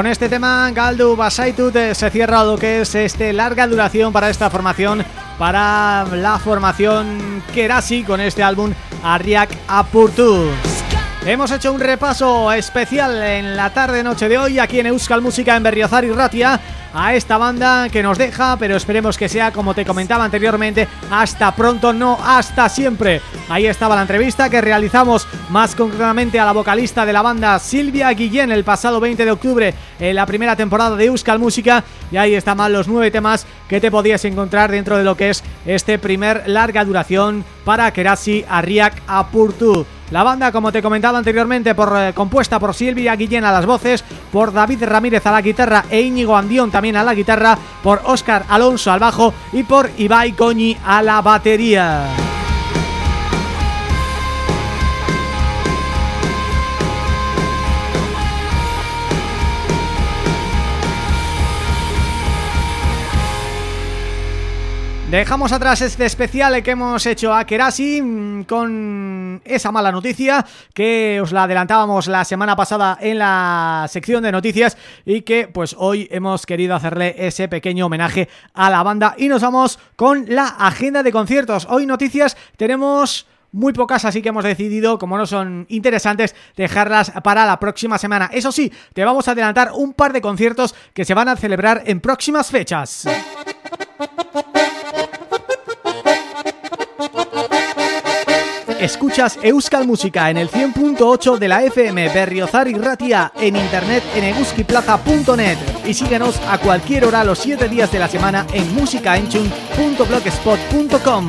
Con este tema, Galdu Basaitut se cierra lo que es este larga duración para esta formación, para la formación Kerasi con este álbum Arriak Apurtu. Hemos hecho un repaso especial en la tarde-noche de hoy aquí en Euskal Música en Berriozar y Ratia a esta banda que nos deja, pero esperemos que sea, como te comentaba anteriormente, hasta pronto, no hasta siempre. Ahí estaba la entrevista que realizamos más concretamente a la vocalista de la banda Silvia Guillén el pasado 20 de octubre en la primera temporada de Euskal Música y ahí están los nueve temas que te podías encontrar dentro de lo que es este primer larga duración para Kerasi Arriak Apurtu. La banda, como te comentaba anteriormente, por eh, compuesta por Silvia Guillén a las voces, por David Ramírez a la guitarra e Íñigo Andión también a la guitarra, por Óscar Alonso al bajo y por Ibai Coñi a la batería. Dejamos atrás este especial que hemos hecho a Kerasi mm, con esa mala noticia que os la adelantábamos la semana pasada en la sección de noticias y que pues hoy hemos querido hacerle ese pequeño homenaje a la banda y nos vamos con la agenda de conciertos. Hoy noticias tenemos muy pocas, así que hemos decidido, como no son interesantes, dejarlas para la próxima semana. Eso sí, te vamos a adelantar un par de conciertos que se van a celebrar en próximas fechas. Escuchas Euskal Música en el 100.8 de la FM Berriozar y Ratia en internet en eguskiplaza.net y síguenos a cualquier hora los 7 días de la semana en musicaenchun.blogspot.com.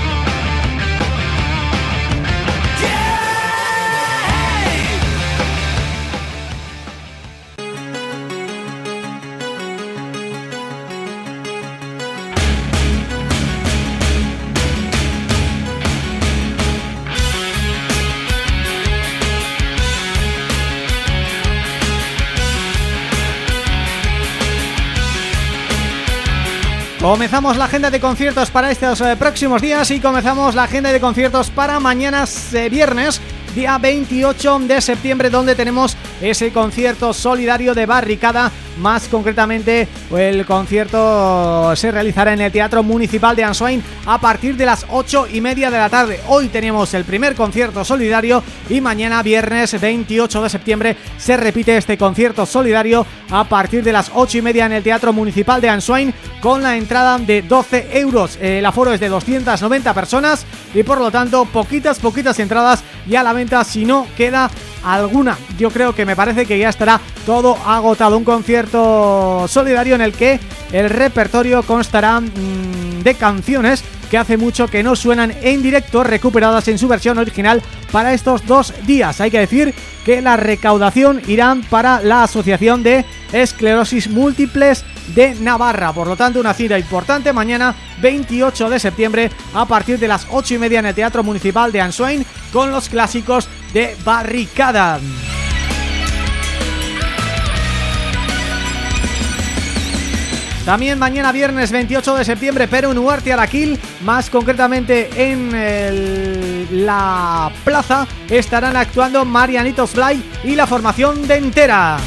Comenzamos la agenda de conciertos para estos eh, próximos días y comenzamos la agenda de conciertos para mañana eh, viernes día 28 de septiembre donde tenemos ese concierto solidario de Barricada. Más concretamente el concierto se realizará en el Teatro Municipal de Answain a partir de las 8 y media de la tarde. Hoy tenemos el primer concierto solidario y mañana viernes 28 de septiembre se repite este concierto solidario a partir de las 8 y media en el Teatro Municipal de Answain con la entrada de 12 euros. El aforo es de 290 personas y por lo tanto poquitas poquitas entradas y a la venta si no queda alguna. Yo creo que me parece que ya estará todo agotado. Un concierto solidario en el que el repertorio constará mm, de canciones que hace mucho que no suenan en directo, recuperadas en su versión original para estos dos días. Hay que decir que la recaudación irán para la Asociación de Esclerosis Múltiples de Navarra. Por lo tanto, una cita importante mañana, 28 de septiembre, a partir de las 8 y media en el Teatro Municipal de Answain, con los clásicos de Barricada. También mañana viernes 28 de septiembre Perú Nuarte Araquil, más concretamente en la plaza estarán actuando Marianitos Fly y la formación de Entera.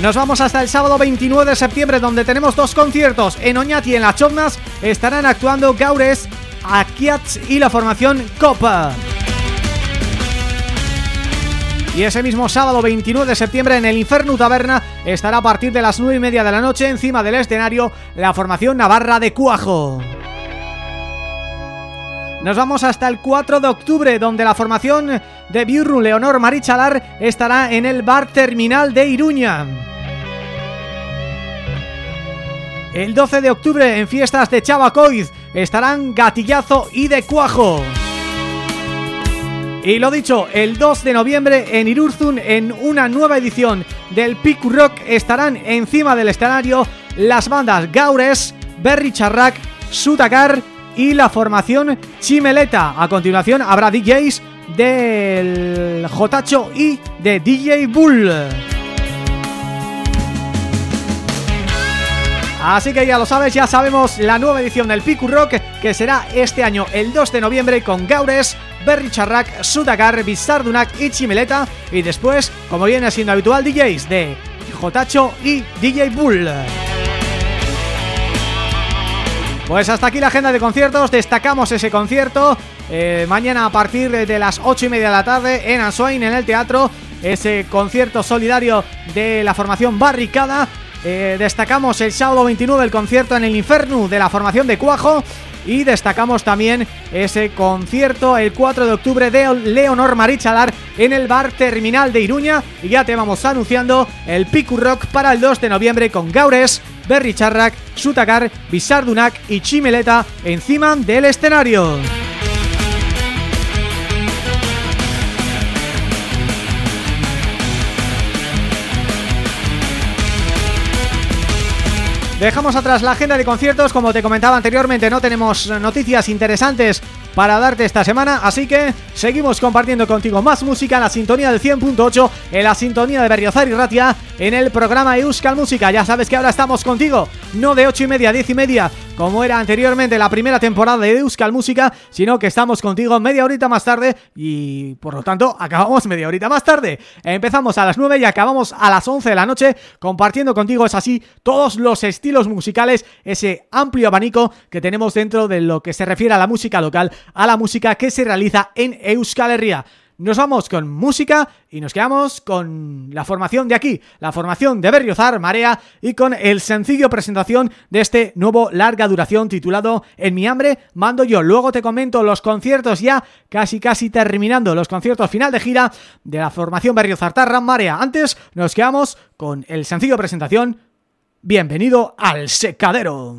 Nos vamos hasta el sábado 29 de septiembre donde tenemos dos conciertos. En Oñati en Las Chomnas estarán actuando Gaures, Akiats y la formación Copa. Y ese mismo sábado 29 de septiembre en el Inferno Taberna estará a partir de las 9 y media de la noche encima del escenario la formación Navarra de Cuajo. Nos vamos hasta el 4 de octubre donde la formación de Biurru Leonor Marichalar estará en el bar terminal de Iruña. El 12 de octubre en fiestas de Chavacoiz estarán Gatillazo y de Cuajo. Y lo dicho, el 2 de noviembre en Irurzun en una nueva edición del Piku Rock estarán encima del escenario las bandas Gaures, Berry Charrac, Sutacar y la formación Chimeleta. A continuación habrá DJs del Jotacho y de DJ Bull. Así que ya lo sabes, ya sabemos la nueva edición del Piku Rock que será este año el 2 de noviembre con Gaures, Berry Charrac, Sudagar, Bizardunak y Chimeleta. Y después, como viene siendo habitual, DJs de Jotacho y DJ Bull. Pues hasta aquí la agenda de conciertos, destacamos ese concierto eh, mañana a partir de las 8 y media de la tarde en Answain, en el teatro, ese concierto solidario de la formación Barricada eh, destacamos el sábado 29 el concierto en el Inferno de la formación de Cuajo y destacamos también ese concierto el 4 de octubre de Leonor Marichalar en el bar terminal de Iruña y ya te vamos anunciando el Piku Rock para el 2 de noviembre con Gaures, Berry Charrac, Sutacar, Bizardunak y Chimeleta encima del escenario. Dejamos atrás la agenda de conciertos, como te comentaba anteriormente, no tenemos noticias interesantes para darte esta semana, así que seguimos compartiendo contigo más música en la sintonía del 100.8, en la sintonía de Berriozar y Ratia, en el programa Euskal Música. Ya sabes que ahora estamos contigo, no de 8 y media a 10 y media, como era anteriormente la primera temporada de Euskal Música, sino que estamos contigo media horita más tarde y por lo tanto acabamos media horita más tarde. Empezamos a las 9 y acabamos a las 11 de la noche compartiendo contigo, es así, todos los estilos musicales, ese amplio abanico que tenemos dentro de lo que se refiere a la música local a la música que se realiza en Euskal Herria. Nos vamos con música y nos quedamos con la formación de aquí, la formación de Berriozar, Marea y con el sencillo presentación de este nuevo larga duración titulado En mi hambre mando yo. Luego te comento los conciertos ya casi casi terminando, los conciertos final de gira de la formación Berriozar Tarra Marea. Antes nos quedamos con el sencillo presentación Bienvenido al secadero.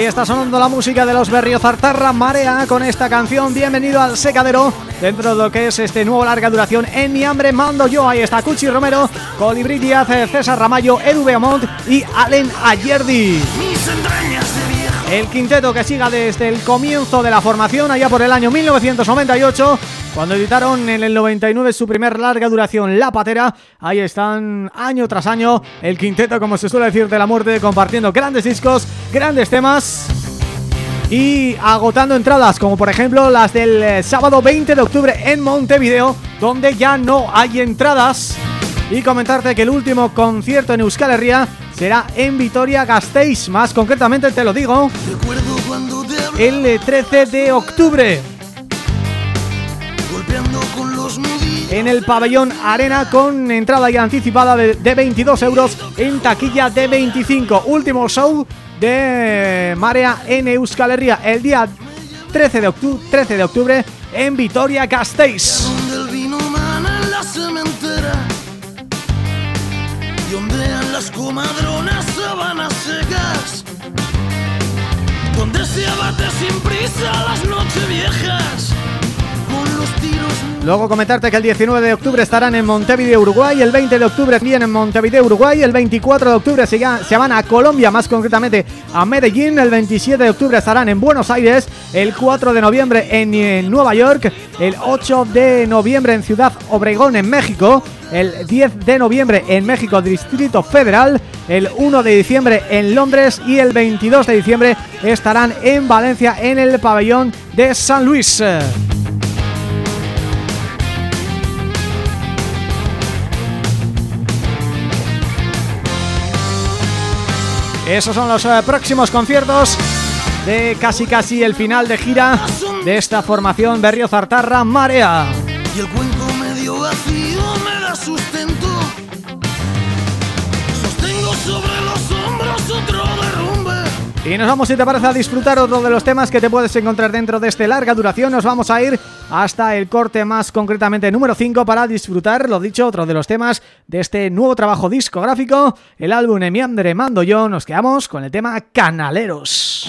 Ahí está sonando la música de los Berriozartarra Marea con esta canción Bienvenido al secadero dentro de lo que es este nuevo larga duración En mi hambre mando yo, ahí está Cuchi Romero, Colibrí Díaz, eh, César Ramallo, Edu Beamont y Allen Ayerdi. El quinteto que siga desde el comienzo de la formación allá por el año 1998 cuando editaron en el 99 su primer larga duración La Patera, ahí están año tras año el quinteto como se suele decir de la muerte compartiendo grandes discos, grandes temas y agotando entradas como por ejemplo las del eh, sábado 20 de octubre en Montevideo donde ya no hay entradas. Y comentarte que el último concierto en Euskal Herria será en Vitoria-Gasteiz, más concretamente te lo digo, el eh, 13 de octubre en el pabellón Arena con entrada ya anticipada de, de 22 euros en taquilla de 25. Último show de Marea en Euskal Herria el día 13 de octubre, 13 de octubre en sabanas secas Donde se abate sin prisa las noches viejas Luego comentarte que el 19 de octubre estarán en Montevideo, Uruguay, el 20 de octubre también en Montevideo, Uruguay, el 24 de octubre se, se van a Colombia, más concretamente a Medellín, el 27 de octubre estarán en Buenos Aires, el 4 de noviembre en, eh, Nueva York, el 8 de noviembre en Ciudad Obregón, en México, el 10 de noviembre en México, Distrito Federal, el 1 de diciembre en Londres y el 22 de diciembre estarán en Valencia en el pabellón de San Luis. Esos son los eh, próximos conciertos de casi casi el final de gira de esta formación Berriozartarra Marea. Y el cuenco medio vacío me da sustento Sostengo sobre los hombros otro Y nos vamos, si te parece, a disfrutar otro de los temas que te puedes encontrar dentro de este larga duración. Nos vamos a ir hasta el corte más concretamente número 5 para disfrutar, lo dicho, otro de los temas de este nuevo trabajo discográfico, el álbum Emiandre Mando Yo. Nos quedamos con el tema Canaleros.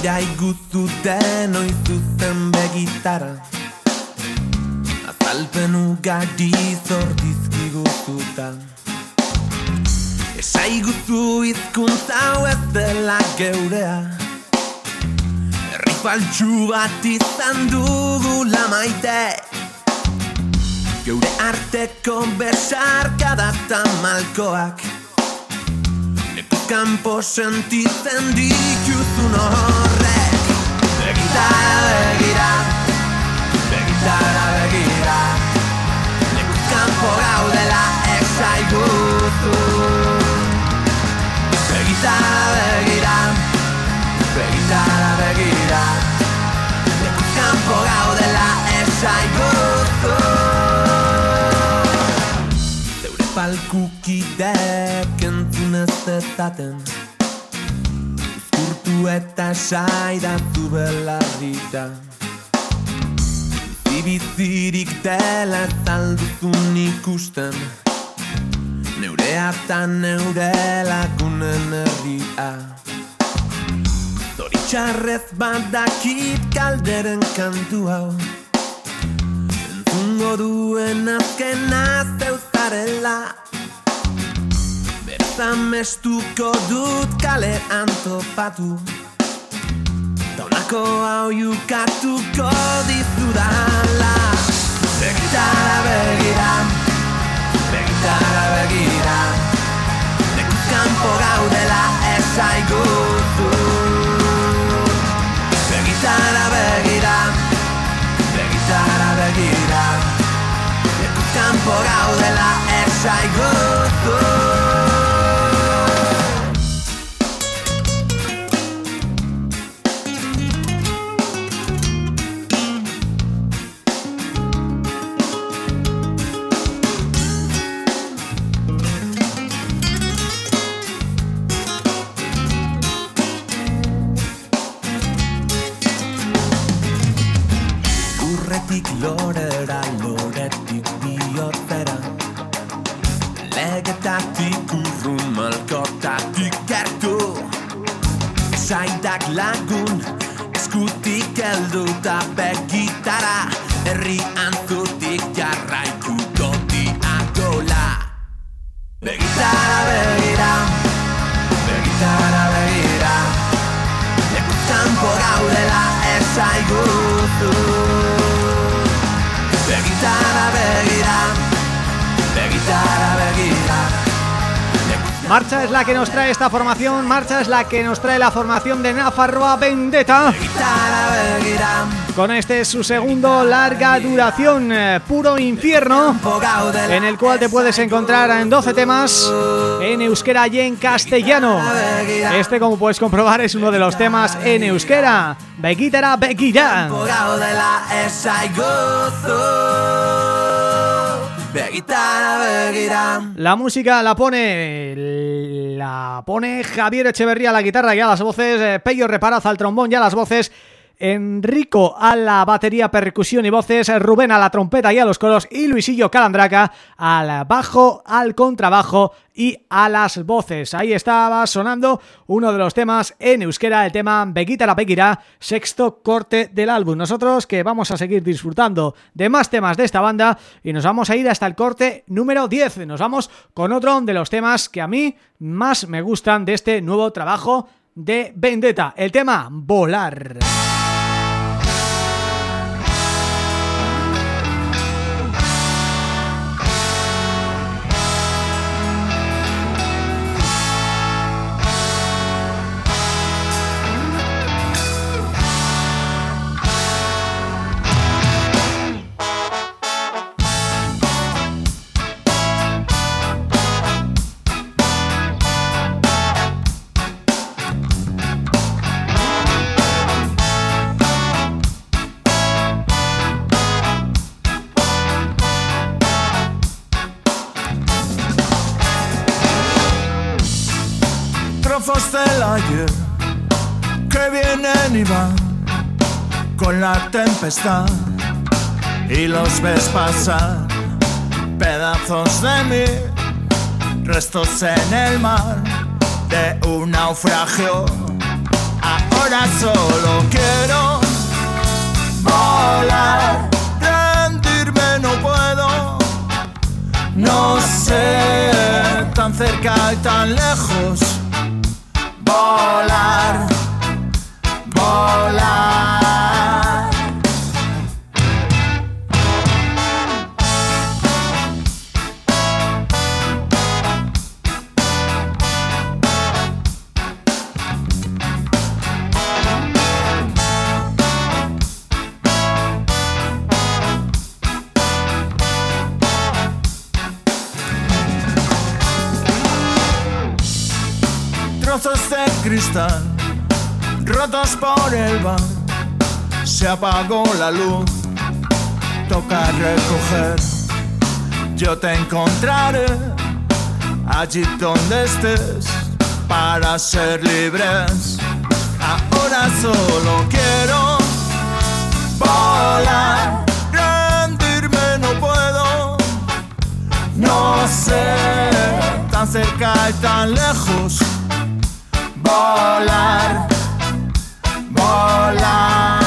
Begira iguzu denoi zuzen begitara Azalpen ugari zordizkiguzuta Esa iguzu izkuntza ez dela geurea. Faltsu bat izan dugula maite. Geure arteko besarkada eta malkoak. Leku kanpo sentitzen dituzun horrek Begitara begira, begitara begira Leku kanpo gaudela esaiguzu Begitara begira, begitara begira Leku kanpo gaudela esaiguzu Zeure palkukidek ez dezaten Uzkurtu eta saidatu belarrita Bizirik dela zalduzun ikusten. Neurea eta neure lagunen herria. Zoritxarrez badakit kalderen kantu hau. Entzungo duen azkena zeuzarela Amestuko dut kalean topatu Taunako hau jukatuko dizudala. Begitara begira, begitara begira. Lekuz kanpo gaudela esaiguzu Begitara begira, begitara begira. Lekuz kanpo gaudela esaiguzu Urretik lorera, loretik bihotzera Legetatik urrun malkotatik gertu. Saidak lagun, eskutik heldu eta begitara. Herri antzutik jarraikuko diagola Begitara begira, begitara begira. Lekuz kanpo gaudela esaiguzu Marcha es la que nos trae esta formación, Marcha es la que nos trae la formación de Nafarroa Vendetta. Con este su segundo larga duración, eh, Puro Infierno En el cual te puedes encontrar en 12 temas en euskera y en castellano. Este como puedes comprobar es uno de los temas en euskera. Begitara Begira La música la pone la pone Javier Echeverría a la guitarra y a las voces, eh, Pello Reparaz al trombón y a las voces, Enrico a la batería, percusión y voces, Rubén a la trompeta y a los coros y Luisillo Calandraca al bajo, al contrabajo y a las voces. Ahí estaba sonando uno de los temas en euskera, el tema Beguitara Beguira, sexto corte del álbum. Nosotros que vamos a seguir disfrutando de más temas de esta banda y nos vamos a ir hasta el corte número 10. Nos vamos con otro de los temas que a mí más me gustan de este nuevo trabajo de Vendetta, el tema Volar. Con la tempestad y los ves pasar pedazos de mí, restos en el mar de un naufragio. Ahora solo quiero volar, rendirme no puedo, no sé, tan cerca y tan lejos, volar, volar. trozos de cristal rotos por el bar. Se apagó la luz, toca recoger. Yo te encontraré allí donde estés para ser libres. Ahora solo quiero volar, rendirme no puedo, no sé, tan cerca y tan lejos volar, volar.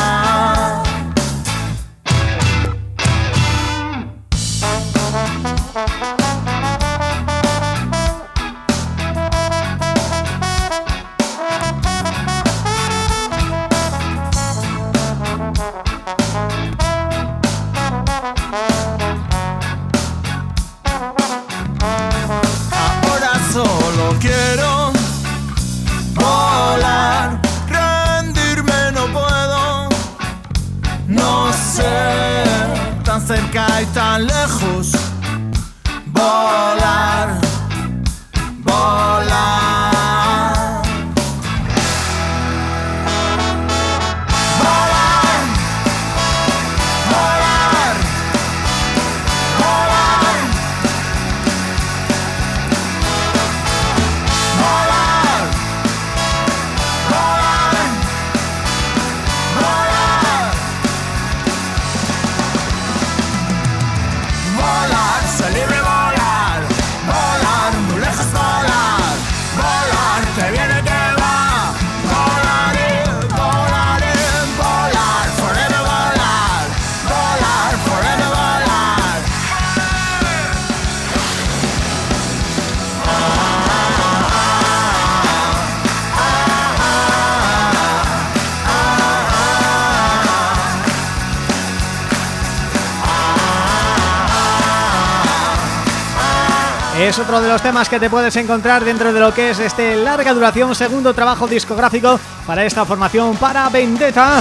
Otro de los temas que te puedes encontrar dentro de lo que es este larga duración segundo trabajo discográfico para esta formación para Vendetta.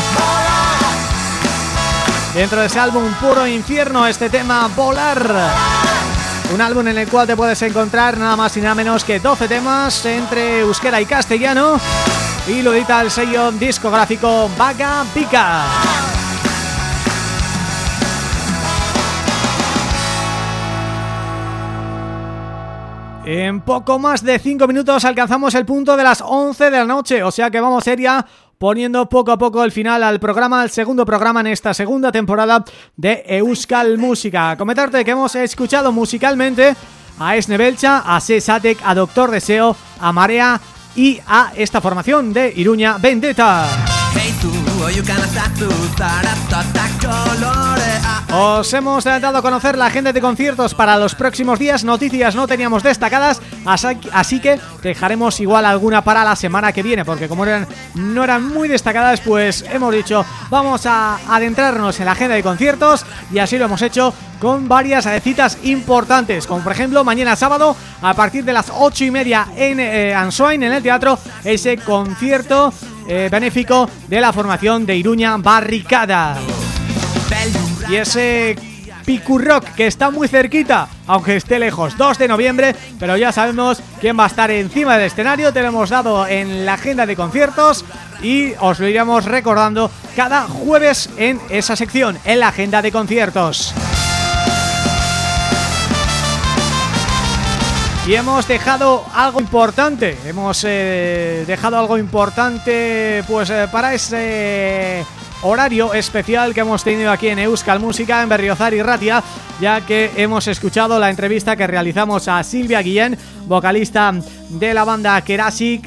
Dentro de ese álbum Puro Infierno, este tema Volar. Un álbum en el cual te puedes encontrar nada más y nada menos que 12 temas entre euskera y castellano y lo edita el sello discográfico Vaga Pica. En poco más de 5 minutos alcanzamos el punto de las 11 de la noche, o sea que vamos a ir ya poniendo poco a poco el final al programa, al segundo programa en esta segunda temporada de Euskal Música. Comentarte que hemos escuchado musicalmente a Esne Belcha, a Sesatek, a Doctor Deseo, a Marea y a esta formación de Iruña Vendetta. Os hemos dado a conocer la agenda de conciertos para los próximos días, noticias no teníamos destacadas, así- que dejaremos igual alguna para la semana que viene, porque como eran, no eran muy destacadas, pues hemos dicho, vamos a adentrarnos en la agenda de conciertos y así lo hemos hecho con varias citas importantes, como por ejemplo mañana sábado a partir de las ocho y media en eh, en el teatro, ese concierto eh, benéfico de la formación de Iruña Barricada. Y ese Picurrock que está muy cerquita, aunque esté lejos, 2 de noviembre, pero ya sabemos quién va a estar encima del escenario, te lo hemos dado en la agenda de conciertos y os lo iremos recordando cada jueves en esa sección, en la agenda de conciertos. Y hemos dejado algo importante, hemos eh, dejado algo importante pues eh, para ese horario especial que hemos tenido aquí en Euskal Música, en Berriozar y Ratia, ya que hemos escuchado la entrevista que realizamos a Silvia Guillén, vocalista de la banda Kerasi,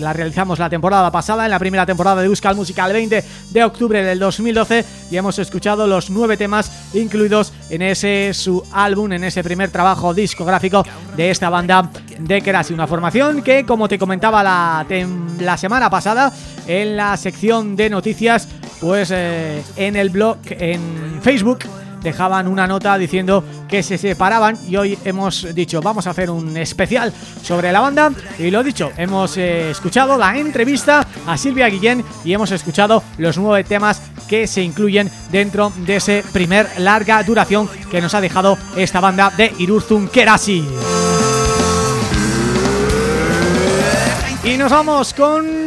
la realizamos la temporada pasada, en la primera temporada de Euskal Música el 20 de octubre del 2012 y hemos escuchado los nueve temas incluidos en ese su álbum, en ese primer trabajo discográfico de esta banda de Kerasi, una formación que como te comentaba la semana pasada en la sección de noticias pues eh, en el blog, en Facebook dejaban una nota diciendo que se separaban y hoy hemos dicho vamos a hacer un especial sobre la banda y lo dicho, hemos eh, escuchado la entrevista a Silvia Guillén y hemos escuchado los nueve temas que se incluyen dentro de ese primer larga duración que nos ha dejado esta banda de Irurzun Kerasi. Y nos vamos con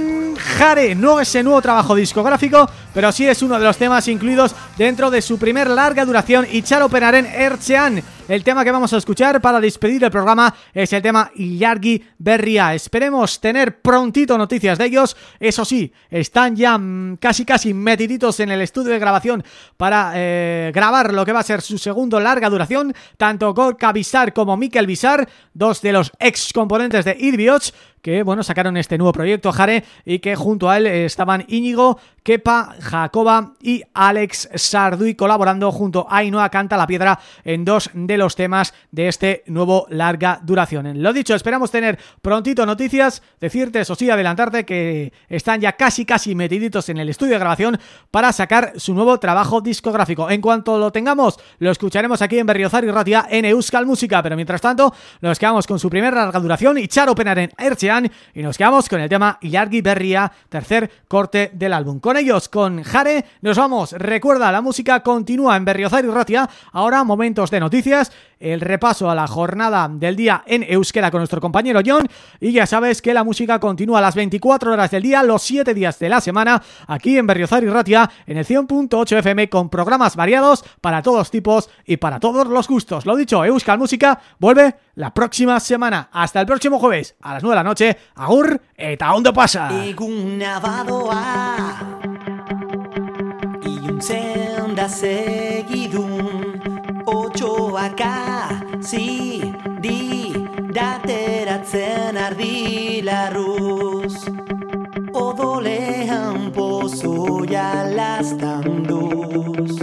Jare, no ese nuevo trabajo discográfico, pero sí es uno de los temas incluidos dentro de su primer larga duración y Charo Penaren Erchean. El tema que vamos a escuchar para despedir el programa es el tema Ilargi Berria. Esperemos tener prontito noticias de ellos. Eso sí, están ya mm, casi casi metiditos en el estudio de grabación para eh, grabar lo que va a ser su segundo larga duración. Tanto Gorka Bizar como Mikel Bizar, dos de los ex componentes de Idbioch, que bueno sacaron este nuevo proyecto Jare y que junto a él estaban Íñigo, Kepa, Jacoba y Alex Sarduy colaborando junto a Ainhoa Canta la Piedra en dos de los temas de este nuevo larga duración. Lo dicho, esperamos tener prontito noticias, decirte, eso sí, adelantarte que están ya casi casi metiditos en el estudio de grabación para sacar su nuevo trabajo discográfico. En cuanto lo tengamos, lo escucharemos aquí en Berriozar y Ratia en Euskal Música, pero mientras tanto nos quedamos con su primera larga duración y Charo Penaren Y nos quedamos con el tema Ilargi Berria, tercer corte del álbum. Con ellos, con Jare, nos vamos. Recuerda, la música continúa en Berriozar y Ratia, ahora momentos de noticias el repaso a la jornada del día en Euskera con nuestro compañero John y ya sabes que la música continúa las 24 horas del día, los 7 días de la semana, aquí en Berriozar y Ratia, en el 100.8 FM con programas variados para todos tipos y para todos los gustos. Lo dicho, Euskal Música vuelve la próxima semana. Hasta el próximo jueves a las 9 de la noche. Agur, eta ondo pasa. Zi di dateratzen ardilarruz Odolean pozoia lastan duz.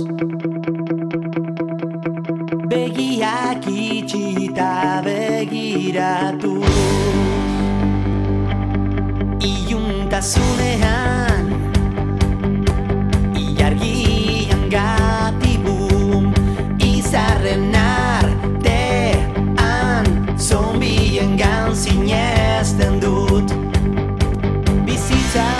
Begiak itxita begiratu. Iuntasunean sinesten dut Bizitza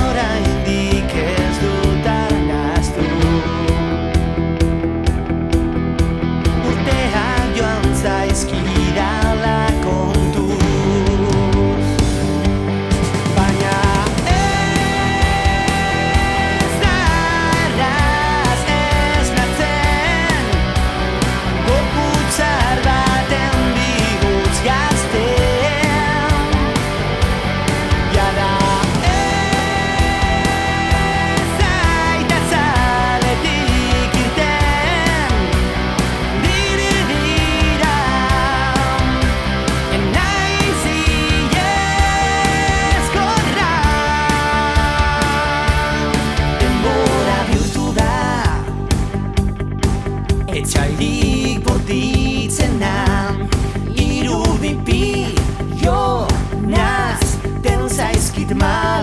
my